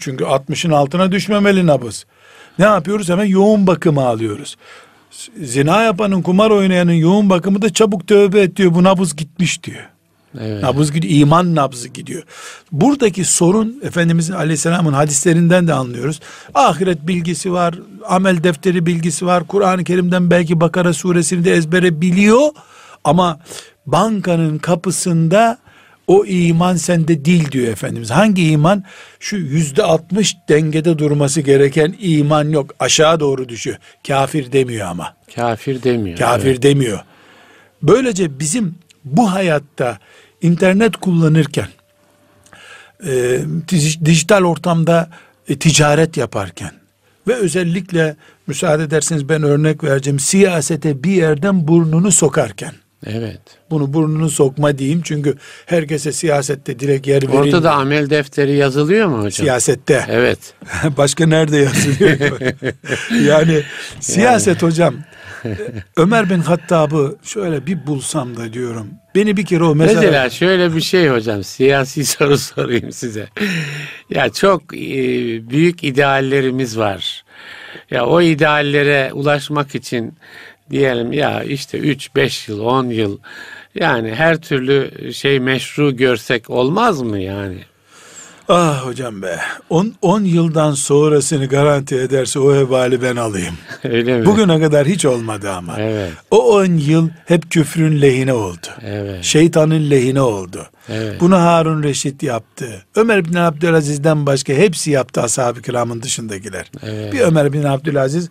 Çünkü altmışın altına düşmemeli nabız. Ne yapıyoruz? Hemen yoğun bakımı alıyoruz. Zina yapanın, kumar oynayanın yoğun bakımı da çabuk tövbe et diyor. Bu nabız gitmiş diyor. Evet. Nabız gidiyor, iman nabzı gidiyor. Buradaki sorun Efendimizin aleyhisselamın hadislerinden de anlıyoruz. Ahiret bilgisi var, amel defteri bilgisi var. Kur'an-ı Kerim'den belki Bakara suresini de ezbere biliyor. Ama bankanın kapısında o iman sende değil diyor Efendimiz. Hangi iman? Şu yüzde altmış dengede durması gereken iman yok. Aşağı doğru düşüyor. Kafir demiyor ama. Kafir demiyor. Kafir evet. demiyor. Böylece bizim bu hayatta internet kullanırken e, dijital ortamda e, ticaret yaparken ve özellikle müsaade ederseniz ben örnek vereceğim siyasete bir yerden burnunu sokarken Evet. Bunu burnunu sokma diyeyim çünkü herkese siyasette direkt yer verilmiyor. Orada da amel defteri yazılıyor mu hocam? Siyasette. Evet. Başka nerede yazılıyor? yani siyaset yani. hocam Ömer bin Hattab'ı şöyle bir bulsam da diyorum. Beni bir kere o mezara... Mesela şöyle bir şey hocam siyasi soru sorayım size. Ya çok e, büyük ideallerimiz var. Ya o ideallere ulaşmak için diyelim ya işte 3-5 yıl 10 yıl yani her türlü şey meşru görsek olmaz mı yani? Ah hocam be. 10 yıldan sonrasını garanti ederse o hevali ben alayım. Öyle mi? Bugüne kadar hiç olmadı ama. Evet. O 10 yıl hep küfrün lehine oldu. Evet. Şeytanın lehine oldu. Evet. Bunu Harun Reşit yaptı. Ömer bin Abdülaziz'den başka hepsi yaptı ashab-ı kiramın dışındakiler. Evet. Bir Ömer bin Abdülaziz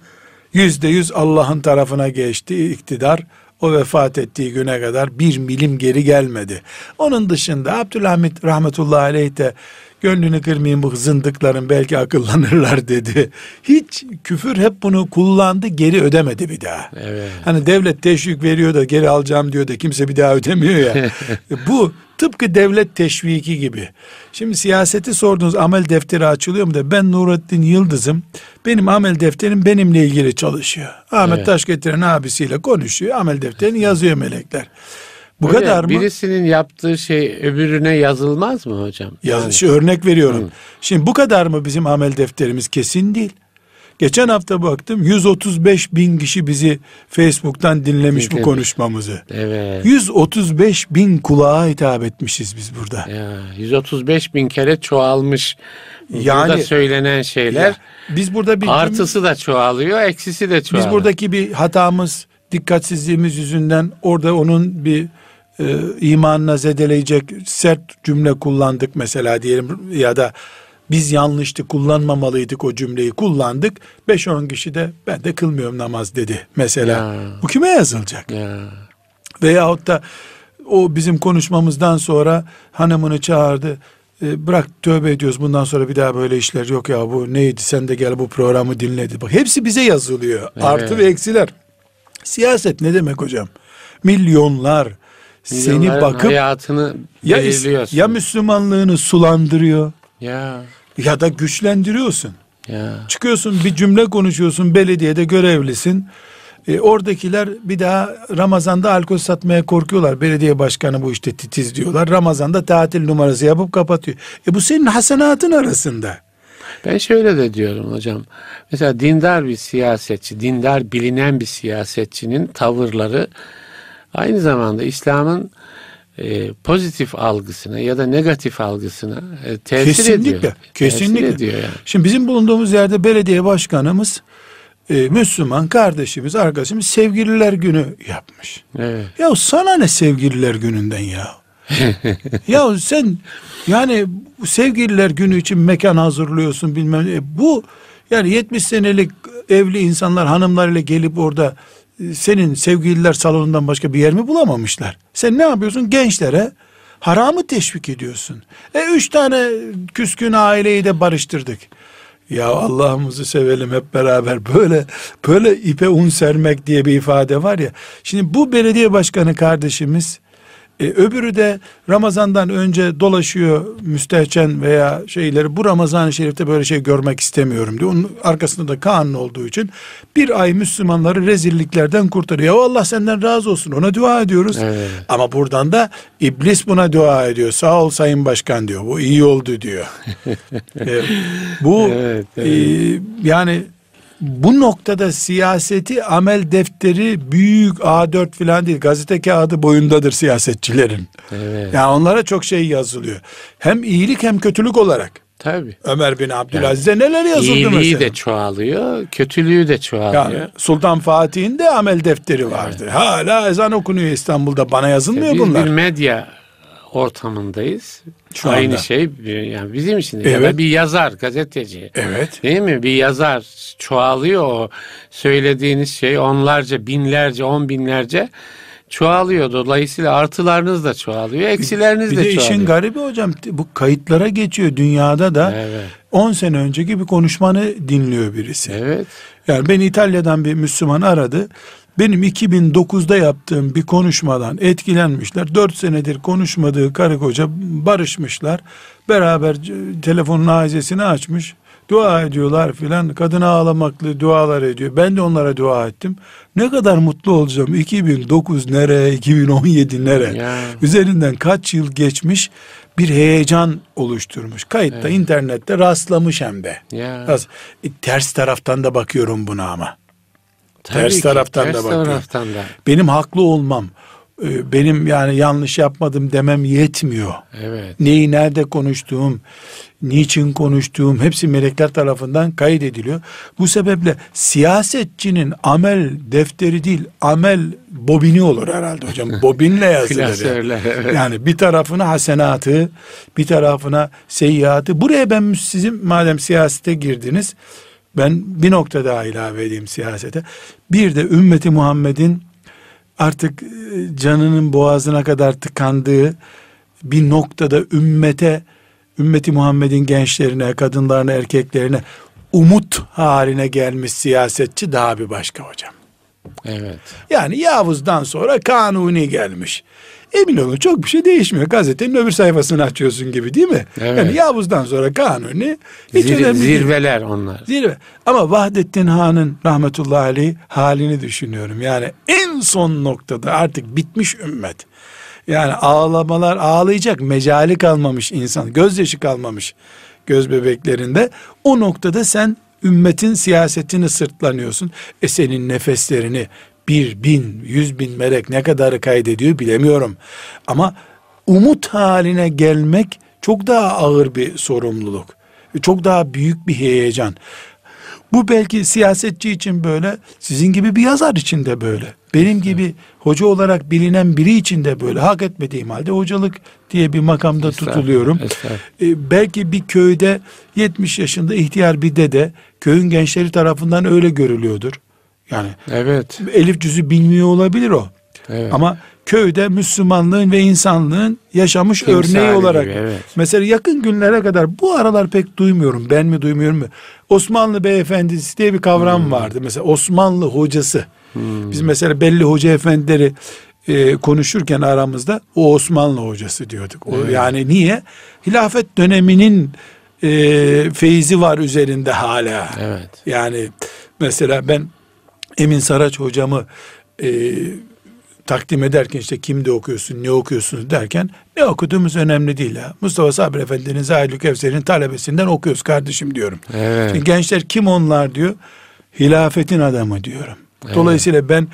yüzde yüz Allah'ın tarafına geçti iktidar. O vefat ettiği güne kadar bir milim geri gelmedi. Onun dışında Abdülhamit rahmetullahi aleyh de gönlünü kırmayın bu zındıkların belki akıllanırlar dedi. Hiç küfür hep bunu kullandı geri ödemedi bir daha. Evet. Hani devlet teşvik veriyor da geri alacağım diyor da kimse bir daha ödemiyor ya. bu tıpkı devlet teşviki gibi. Şimdi siyaseti sordunuz amel defteri açılıyor mu da ben Nurettin Yıldız'ım. Benim amel defterim benimle ilgili çalışıyor. Ahmet Evet. Taş getiren abisiyle konuşuyor. Amel defterini yazıyor melekler. Bu Öyle, kadar mı? Birisinin yaptığı şey öbürüne yazılmaz mı hocam? Ya Yani- şu örnek veriyorum. Şimdi bu kadar mı bizim amel defterimiz kesin değil. Geçen hafta baktım 135 bin kişi bizi Facebook'tan dinlemiş bu Dinlemiş. konuşmamızı. Evet. 135 bin kulağa hitap etmişiz biz burada. Ya 135 bin kere çoğalmış. Yani- Burada söylenen şeyler Ya, biz burada bir artısı da çoğalıyor, eksisi de çoğalıyor. biz buradaki bir hatamız, dikkatsizliğimiz yüzünden orada onun bir e, imanına zedeleyecek sert cümle kullandık mesela diyelim ya da biz yanlıştı kullanmamalıydık o cümleyi kullandık. 5-10 kişi de ben de kılmıyorum namaz dedi mesela. Ya. Bu kime yazılacak? ya. Veyahut da o bizim konuşmamızdan sonra hanımını çağırdı. E, bırak tövbe ediyoruz bundan sonra bir daha böyle işler yok ya bu neydi sen de gel bu programı dinledi. Bak hepsi bize yazılıyor. Evet. Artı ve eksiler. Siyaset ne demek hocam? Milyonlar seni bakıp hayatını ya, ya Müslümanlığını sulandırıyor ya ya da güçlendiriyorsun. ya Çıkıyorsun bir cümle konuşuyorsun belediyede görevlisin. E, oradakiler bir daha Ramazan'da alkol satmaya korkuyorlar. Belediye başkanı bu işte titiz diyorlar. Ramazan'da tatil numarası yapıp kapatıyor. E bu senin hasenatın arasında. Ben şöyle de diyorum hocam. Mesela dindar bir siyasetçi, dindar bilinen bir siyasetçinin tavırları aynı zamanda İslam'ın e, pozitif algısına ya da negatif algısına e, tesir Kesinlikle. ediyor. Kesinlikle. Tesir ediyor yani. Şimdi bizim bulunduğumuz yerde belediye başkanımız e, Müslüman kardeşimiz, arkadaşımız sevgililer günü yapmış. Evet. Ya sana ne sevgililer gününden ya? ya sen yani sevgililer günü için mekan hazırlıyorsun bilmem ne. E, Bu yani 70 senelik evli insanlar hanımlarıyla gelip orada senin sevgililer salonundan başka bir yer mi bulamamışlar? Sen ne yapıyorsun? Gençlere haramı teşvik ediyorsun. E üç tane küskün aileyi de barıştırdık. Ya Allah'ımızı sevelim hep beraber böyle böyle ipe un sermek diye bir ifade var ya. Şimdi bu belediye başkanı kardeşimiz e, öbürü de Ramazan'dan önce dolaşıyor müstehcen veya şeyleri bu Ramazan-ı Şerif'te böyle şey görmek istemiyorum diyor. Onun arkasında da kanun olduğu için bir ay Müslümanları rezilliklerden kurtarıyor. Ya Allah senden razı olsun ona dua ediyoruz. Evet. Ama buradan da iblis buna dua ediyor. Sağ ol sayın başkan diyor. Bu iyi oldu diyor. E, bu Evet, e, yani bu noktada siyaseti amel defteri büyük A4 falan değil gazete kağıdı boyundadır siyasetçilerin. Evet. Yani onlara çok şey yazılıyor. Hem iyilik hem kötülük olarak. Tabii. Ömer bin Abdülaziz'e neler yazıldı İyiliği mesela. de çoğalıyor, kötülüğü de çoğalıyor. yani Sultan Fatih'in de amel defteri vardı. Hala ezan okunuyor İstanbul'da. Bana yazılmıyor bunlar. bir medya ortamındayız. Şu Aynı anda. şey yani bizim için de. ya Evet. da bir yazar, gazeteci. Evet. Değil mi? Bir yazar çoğalıyor o söylediğiniz şey onlarca, binlerce, on binlerce çoğalıyor. Dolayısıyla artılarınız da çoğalıyor, eksileriniz Bir de de çoğalıyor. işin garibi hocam bu kayıtlara geçiyor dünyada da Evet. 10 sene önceki bir konuşmanı dinliyor birisi. Evet. Yani beni İtalya'dan bir Müslüman aradı. Benim 2009'da yaptığım bir konuşmadan etkilenmişler. 4 senedir konuşmadığı karı koca barışmışlar. Beraber telefonun aizesini açmış. dua ediyorlar filan. Kadına ağlamaklı dualar ediyor. Ben de onlara dua ettim. Ne kadar mutlu olacağım. 2009 nere, 2017 nere? Ya. Üzerinden kaç yıl geçmiş bir heyecan oluşturmuş. Kayıtta Evet. internette rastlamış hem de. Ya. Rast- E, ters taraftan da bakıyorum buna ama. Tabii ters ki, taraftan da ters bakıyor. taraftan da. Benim haklı olmam, e, benim yani yanlış yapmadım demem yetmiyor. Evet. Neyi nerede konuştuğum, niçin konuştuğum hepsi melekler tarafından kaydediliyor. Bu sebeple siyasetçinin amel defteri değil, amel bobini olur herhalde hocam. Bobinle yazılır. Evet. Yani bir tarafına hasenatı, bir tarafına seyyiatı. Buraya ben sizin madem siyasete girdiniz, ben bir nokta daha ilave edeyim siyasete. Bir de ümmeti Muhammed'in artık e, canının boğazına kadar tıkandığı bir noktada ümmete, ümmeti Muhammed'in gençlerine, kadınlarına, erkeklerine umut haline gelmiş siyasetçi daha bir başka hocam. evet. Yani Yavuz'dan sonra Kanuni gelmiş. Emin olun çok bir şey değişmiyor. Gazetenin öbür sayfasını açıyorsun gibi değil mi? Evet. Yani Yavuz'dan sonra Kanuni hiç Zir- önemli değil. zirveler onlar. Zirve. Ama Vahdettin Han'ın rahmetullahi aleyh halini düşünüyorum. Yani en son noktada artık bitmiş ümmet. Yani ağlamalar ağlayacak mecali kalmamış insan. Gözyaşı kalmamış göz bebeklerinde. O noktada sen ümmetin siyasetini sırtlanıyorsun. E senin nefeslerini bir bin, yüz bin melek ne kadarı kaydediyor bilemiyorum. Ama umut haline gelmek çok daha ağır bir sorumluluk. Çok daha büyük bir heyecan. Bu belki siyasetçi için böyle, sizin gibi bir yazar için de böyle. Benim gibi hoca olarak bilinen biri için de böyle. Hak etmediğim halde hocalık diye bir makamda Estağfurullah, tutuluyorum. estağfurullah. Ee, belki bir köyde 70 yaşında ihtiyar bir dede köyün gençleri tarafından öyle görülüyordur. Yani Evet. elif cüzü bilmiyor olabilir o. Evet. Ama köyde Müslümanlığın ve insanlığın yaşamış Timsali örneği olarak. gibi, evet. Mesela yakın günlere kadar bu aralar pek duymuyorum. Ben mi duymuyorum mu? Osmanlı beyefendisi diye bir kavram Hmm. vardı. Mesela Osmanlı hocası. Biz mesela belli hoca efendileri e, konuşurken aramızda o Osmanlı hocası diyorduk. O, Evet. Yani niye? Hilafet döneminin e, feyzi var üzerinde hala. Evet. Yani mesela ben Emin Saraç hocamı e, takdim ederken işte kimde okuyorsun, ne okuyorsunuz derken ne okuduğumuz önemli değil ya. Mustafa Sabri Efendi'nin Zahidül Kevser'in talebesinden okuyoruz kardeşim diyorum. Evet. Şimdi gençler kim onlar diyor. Hilafetin adamı diyorum. Evet. Dolayısıyla ben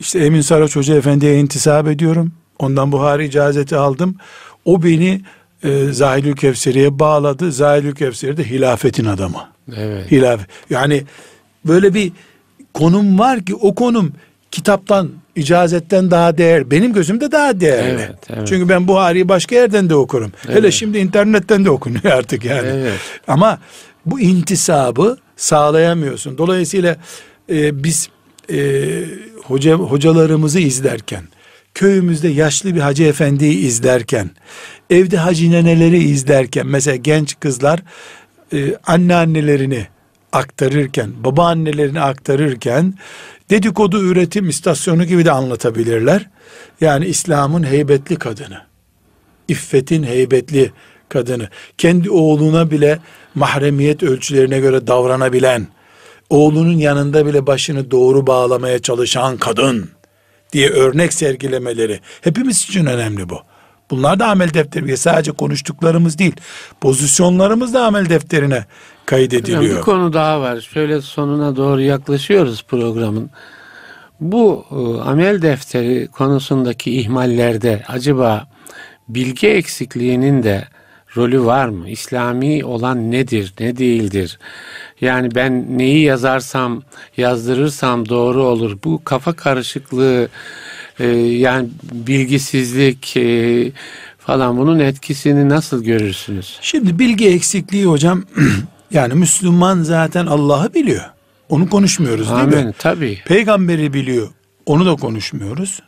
işte Emin Saraç Hoca Efendi'ye intisap ediyorum. Ondan Buhari icazeti aldım. O beni e, Zahidül Kevser'iye bağladı. Zahidül Kevser de hilafetin adamı. Evet. Hilaf. Yani böyle bir konum var ki o konum kitaptan, icazetten daha değer. Benim gözümde daha değerli. Evet, evet. Çünkü ben Buhari'yi başka yerden de okurum. Hele Evet. şimdi internetten de okunuyor artık yani. Evet. Ama bu intisabı sağlayamıyorsun. Dolayısıyla e, biz e, hoca hocalarımızı izlerken, köyümüzde yaşlı bir hacı efendiyi izlerken, evde hacı neneleri izlerken, mesela genç kızlar e, anneannelerini aktarırken, babaannelerini aktarırken dedikodu üretim istasyonu gibi de anlatabilirler. Yani İslam'ın heybetli kadını, iffetin heybetli kadını, kendi oğluna bile mahremiyet ölçülerine göre davranabilen, oğlunun yanında bile başını doğru bağlamaya çalışan kadın diye örnek sergilemeleri hepimiz için önemli bu. Bunlar da amel defteri. Sadece konuştuklarımız değil, pozisyonlarımız da amel defterine Hocam, kaydediliyor. bir konu daha var. Şöyle sonuna doğru yaklaşıyoruz programın. Bu e, amel defteri konusundaki ihmallerde acaba bilgi eksikliğinin de rolü var mı? İslami olan nedir, ne değildir? Yani ben neyi yazarsam, yazdırırsam doğru olur. Bu kafa karışıklığı, e, yani bilgisizlik e, falan bunun etkisini nasıl görürsünüz? Şimdi bilgi eksikliği hocam yani Müslüman zaten Allah'ı biliyor. Onu konuşmuyoruz değil mi? Amin. Tabii. Peygamberi biliyor. Onu da konuşmuyoruz.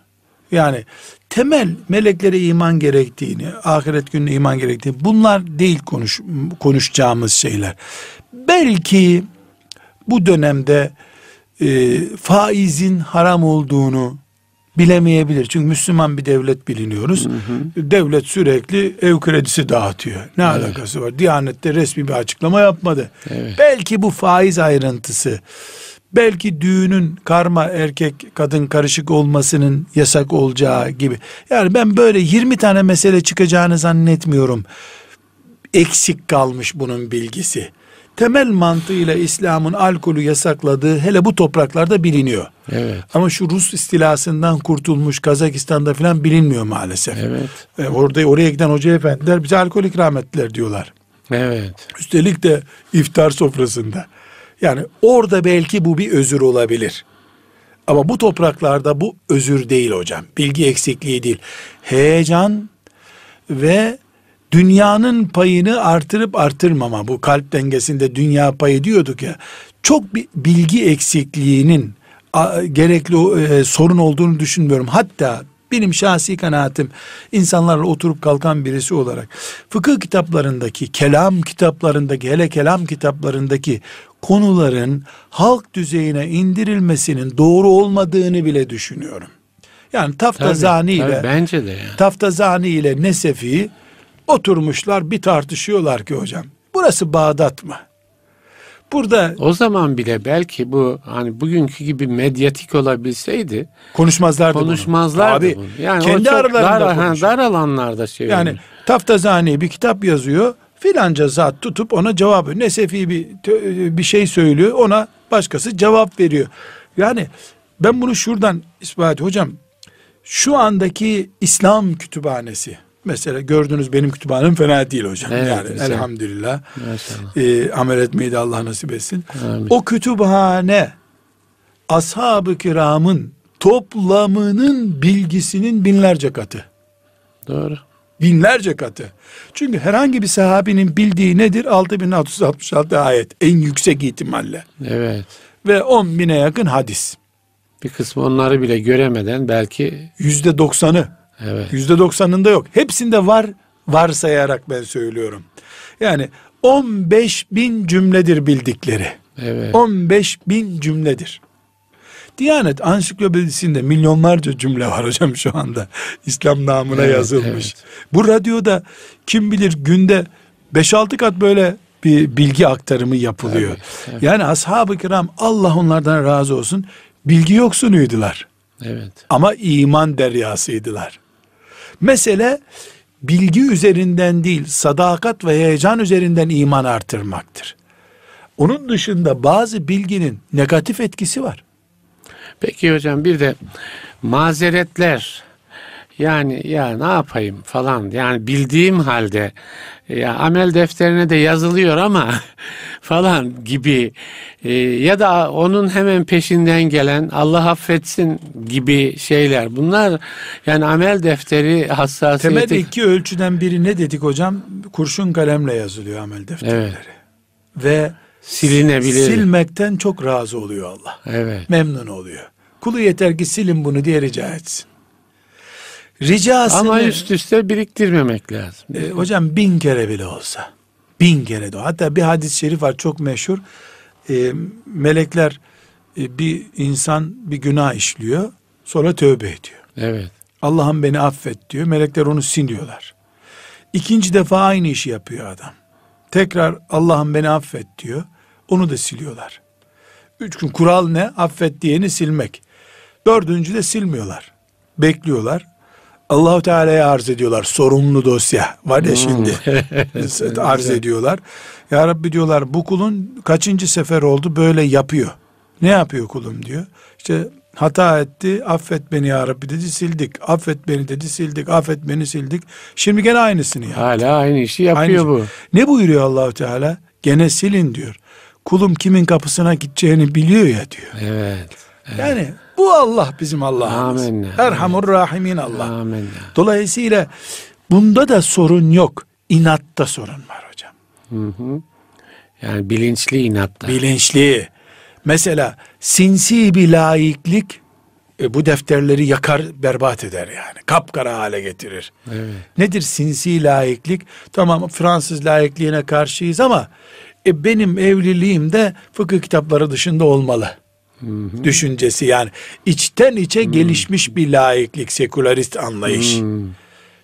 Yani temel meleklere iman gerektiğini, ahiret gününe iman gerektiğini bunlar değil konuş, konuşacağımız şeyler. Belki bu dönemde e, faizin haram olduğunu bilemeyebilir. Çünkü Müslüman bir devlet biliniyoruz. Devlet sürekli ev kredisi dağıtıyor. Ne alakası var? Diyanet'te resmi bir açıklama yapmadı. Evet. Belki bu faiz ayrıntısı, belki düğünün karma erkek kadın karışık olmasının yasak olacağı gibi. Yani ben böyle 20 tane mesele çıkacağını zannetmiyorum. Eksik kalmış bunun bilgisi. Temel mantığıyla İslam'ın alkolü yasakladığı hele bu topraklarda biliniyor. Evet. Ama şu Rus istilasından kurtulmuş Kazakistan'da falan bilinmiyor maalesef. Evet. E, orada oraya giden hoca efendiler bize alkol ikram ettiler diyorlar. Evet. Üstelik de iftar sofrasında. Yani orada belki bu bir özür olabilir. Ama bu topraklarda bu özür değil hocam. Bilgi eksikliği değil. Heyecan ve dünyanın payını artırıp artırmama. Bu kalp dengesinde dünya payı diyorduk ya. Çok bir bilgi eksikliğinin a, gerekli e, sorun olduğunu düşünmüyorum. Hatta benim şahsi kanaatim insanlarla oturup kalkan birisi olarak fıkıh kitaplarındaki, kelam kitaplarındaki, hele kelam kitaplarındaki konuların halk düzeyine indirilmesinin doğru olmadığını bile düşünüyorum. Yani Taftazani Tabii, ile tabii, bence de yani. Taftazani ile Nesefi oturmuşlar bir tartışıyorlar ki hocam. Burası Bağdat mı? Burada O zaman bile belki bu hani bugünkü gibi medyatik olabilseydi konuşmazlardı bunu. konuşmazlardı Abi, bunu. Yani kendi aralarında dar, konuşuyor. dar alanlarda şey Yani oluyor. Taftazani bir kitap yazıyor. Filanca zat tutup ona cevap. Nesefi bir, bir şey söylüyor. Ona başkası cevap veriyor. Yani ben bunu şuradan ispat hocam. Şu andaki İslam kütüphanesi mesela gördünüz benim kütüphanem fena değil hocam. Evet, yani güzel. elhamdülillah. Maşallah. e, amel etmeyi de Allah nasip etsin. Amin. O kütüphane ashab-ı kiramın toplamının bilgisinin binlerce katı. Doğru. Binlerce katı. Çünkü herhangi bir sahabinin bildiği nedir? 6666 ayet en yüksek ihtimalle. Evet. Ve 10 bine yakın hadis. Bir kısmı onları bile göremeden belki Yüzde doksanı. Evet. Yüzde doksanında yok. Hepsinde var varsayarak ben söylüyorum. Yani 15 bin cümledir bildikleri. Evet. 15 bin cümledir. Diyanet ansiklopedisinde milyonlarca cümle var hocam şu anda. İslam namına Evet, yazılmış. evet. Bu radyoda kim bilir günde 5-6 kat böyle bir bilgi aktarımı yapılıyor. Evet, evet. Yani ashab-ı kiram Allah onlardan razı olsun bilgi yoksunuydular. Evet. Ama iman deryasıydılar. Mesele bilgi üzerinden değil, sadakat ve heyecan üzerinden iman artırmaktır. Onun dışında bazı bilginin negatif etkisi var. Peki hocam bir de mazeretler yani ya ne yapayım falan yani bildiğim halde ya amel defterine de yazılıyor ama falan gibi e, ya da onun hemen peşinden gelen Allah affetsin gibi şeyler bunlar yani amel defteri Temel hassasiyeti iki ölçüden biri ne dedik hocam? Kurşun kalemle yazılıyor amel defterleri. Evet. Ve silinebilir. silmekten çok razı oluyor Allah. evet. Memnun oluyor. Kulu yeter ki silin bunu diye rica etsin. Ricasını... Ama üst üste biriktirmemek lazım. E, hocam bin kere bile olsa. Bin kere de. Hatta bir hadis-i şerif var çok meşhur. E, melekler e, bir insan bir günah işliyor. Sonra tövbe ediyor. Evet. Allah'ım beni affet diyor. Melekler onu siliyorlar. İkinci defa aynı işi yapıyor adam. Tekrar Allah'ım beni affet diyor. Onu da siliyorlar. Üç gün kural ne? Affet diyeni silmek. Dördüncü de silmiyorlar. Bekliyorlar. Allahu Teala'ya arz ediyorlar. Sorumlu dosya var ya şimdi. arz ediyorlar. Ya Rabbi diyorlar bu kulun kaçıncı sefer oldu böyle yapıyor. Ne yapıyor kulum diyor. İşte hata etti affet beni ya Rabbi dedi sildik. Affet beni dedi sildik. Affet beni sildik. Şimdi gene aynısını yaptı. Hala aynı işi yapıyor Aynı- bu. Ne buyuruyor Allahu Teala? Gene silin diyor. Kulum kimin kapısına gideceğini biliyor ya diyor. Evet. Yani bu Allah bizim Allah'ımız. Erhamur Rahimin Allah. Amin. Dolayısıyla bunda da sorun yok. İnatta sorun var hocam. Hı hı. Yani bilinçli inatla. Bilinçli. Mesela sinsi bir laiklik e, bu defterleri yakar berbat eder yani. Kapkara hale getirir. evet. Nedir sinsi laiklik? Tamam Fransız laikliğine karşıyız ama e, benim evliliğim de fıkıh kitapları dışında olmalı. Düşüncesi yani içten içe gelişmiş bir laiklik, sekülerist anlayış.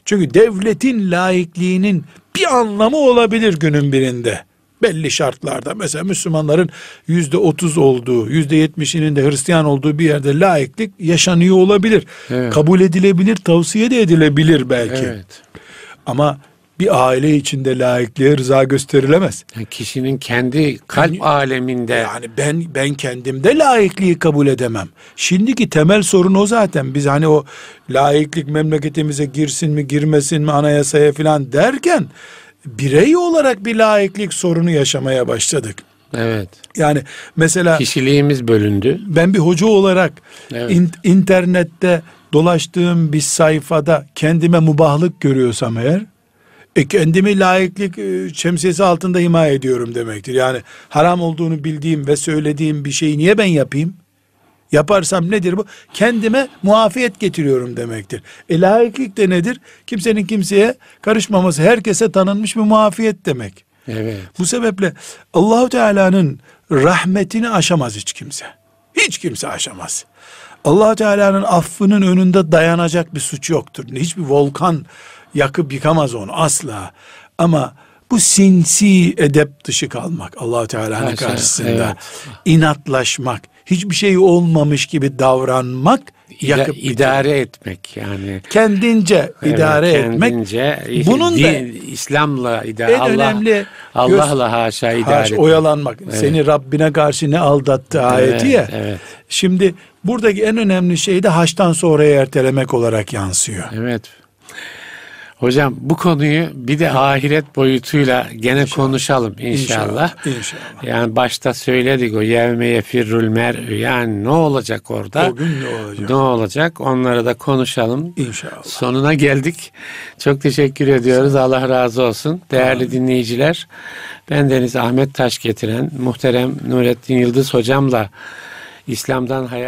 Çünkü devletin laikliğinin bir anlamı olabilir günün birinde. Belli şartlarda mesela Müslümanların yüzde otuz olduğu, yüzde yetmişinin de Hristiyan olduğu bir yerde laiklik yaşanıyor olabilir. Evet. Kabul edilebilir, tavsiye de edilebilir belki. Evet. Ama bir aile içinde laikliğe rıza gösterilemez. Yani kişinin kendi kalp aleminde Yani ben ben kendimde laikliği kabul edemem. Şimdiki temel sorun o zaten. Biz hani o laiklik memleketimize girsin mi girmesin mi anayasaya falan derken birey olarak bir laiklik sorunu yaşamaya başladık. evet Yani mesela kişiliğimiz bölündü. ben bir hoca olarak Evet. in- internette dolaştığım bir sayfada kendime mubahlık görüyorsam eğer e kendimi laiklik e, şemsiyesi altında himaye ediyorum demektir. Yani haram olduğunu bildiğim ve söylediğim bir şeyi niye ben yapayım? Yaparsam nedir bu? Kendime muafiyet getiriyorum demektir. E laiklik de nedir? Kimsenin kimseye karışmaması, herkese tanınmış bir muafiyet demek. Evet. Bu sebeple Allahu Teala'nın rahmetini aşamaz hiç kimse. Hiç kimse aşamaz. Allahu Teala'nın affının önünde dayanacak bir suç yoktur. Hiçbir volkan yakıp yıkamaz onu asla. Ama bu sinsi edep dışı kalmak Allahu Teala'nın Haşa, karşısında evet. inatlaşmak, hiçbir şey olmamış gibi davranmak, İda- yakıp idare etmek yani. kendince Evet, idare etmek. kendince, Bunun da İslam'la idare en Allah, önemli Allah'la haşa idare Haş, etmek. oyalanmak. Seni Rabbine karşı ne aldattı ayeti ya. evet. Şimdi buradaki en önemli şey de haçtan sonraya ertelemek olarak yansıyor. Evet. Hocam bu konuyu bir de ahiret boyutuyla gene konuşalım inşallah. İnşallah. İnşallah. Yani başta söyledik o yevmeye firrul mer'ü yani ne olacak orada? O gün ne olacak? Ne olacak? Onları da konuşalım. İnşallah. Sonuna geldik. Çok teşekkür ediyoruz. Allah razı olsun. Değerli dinleyiciler, ben Deniz Ahmet Taş getiren muhterem Nurettin Yıldız hocamla İslam'dan Hayat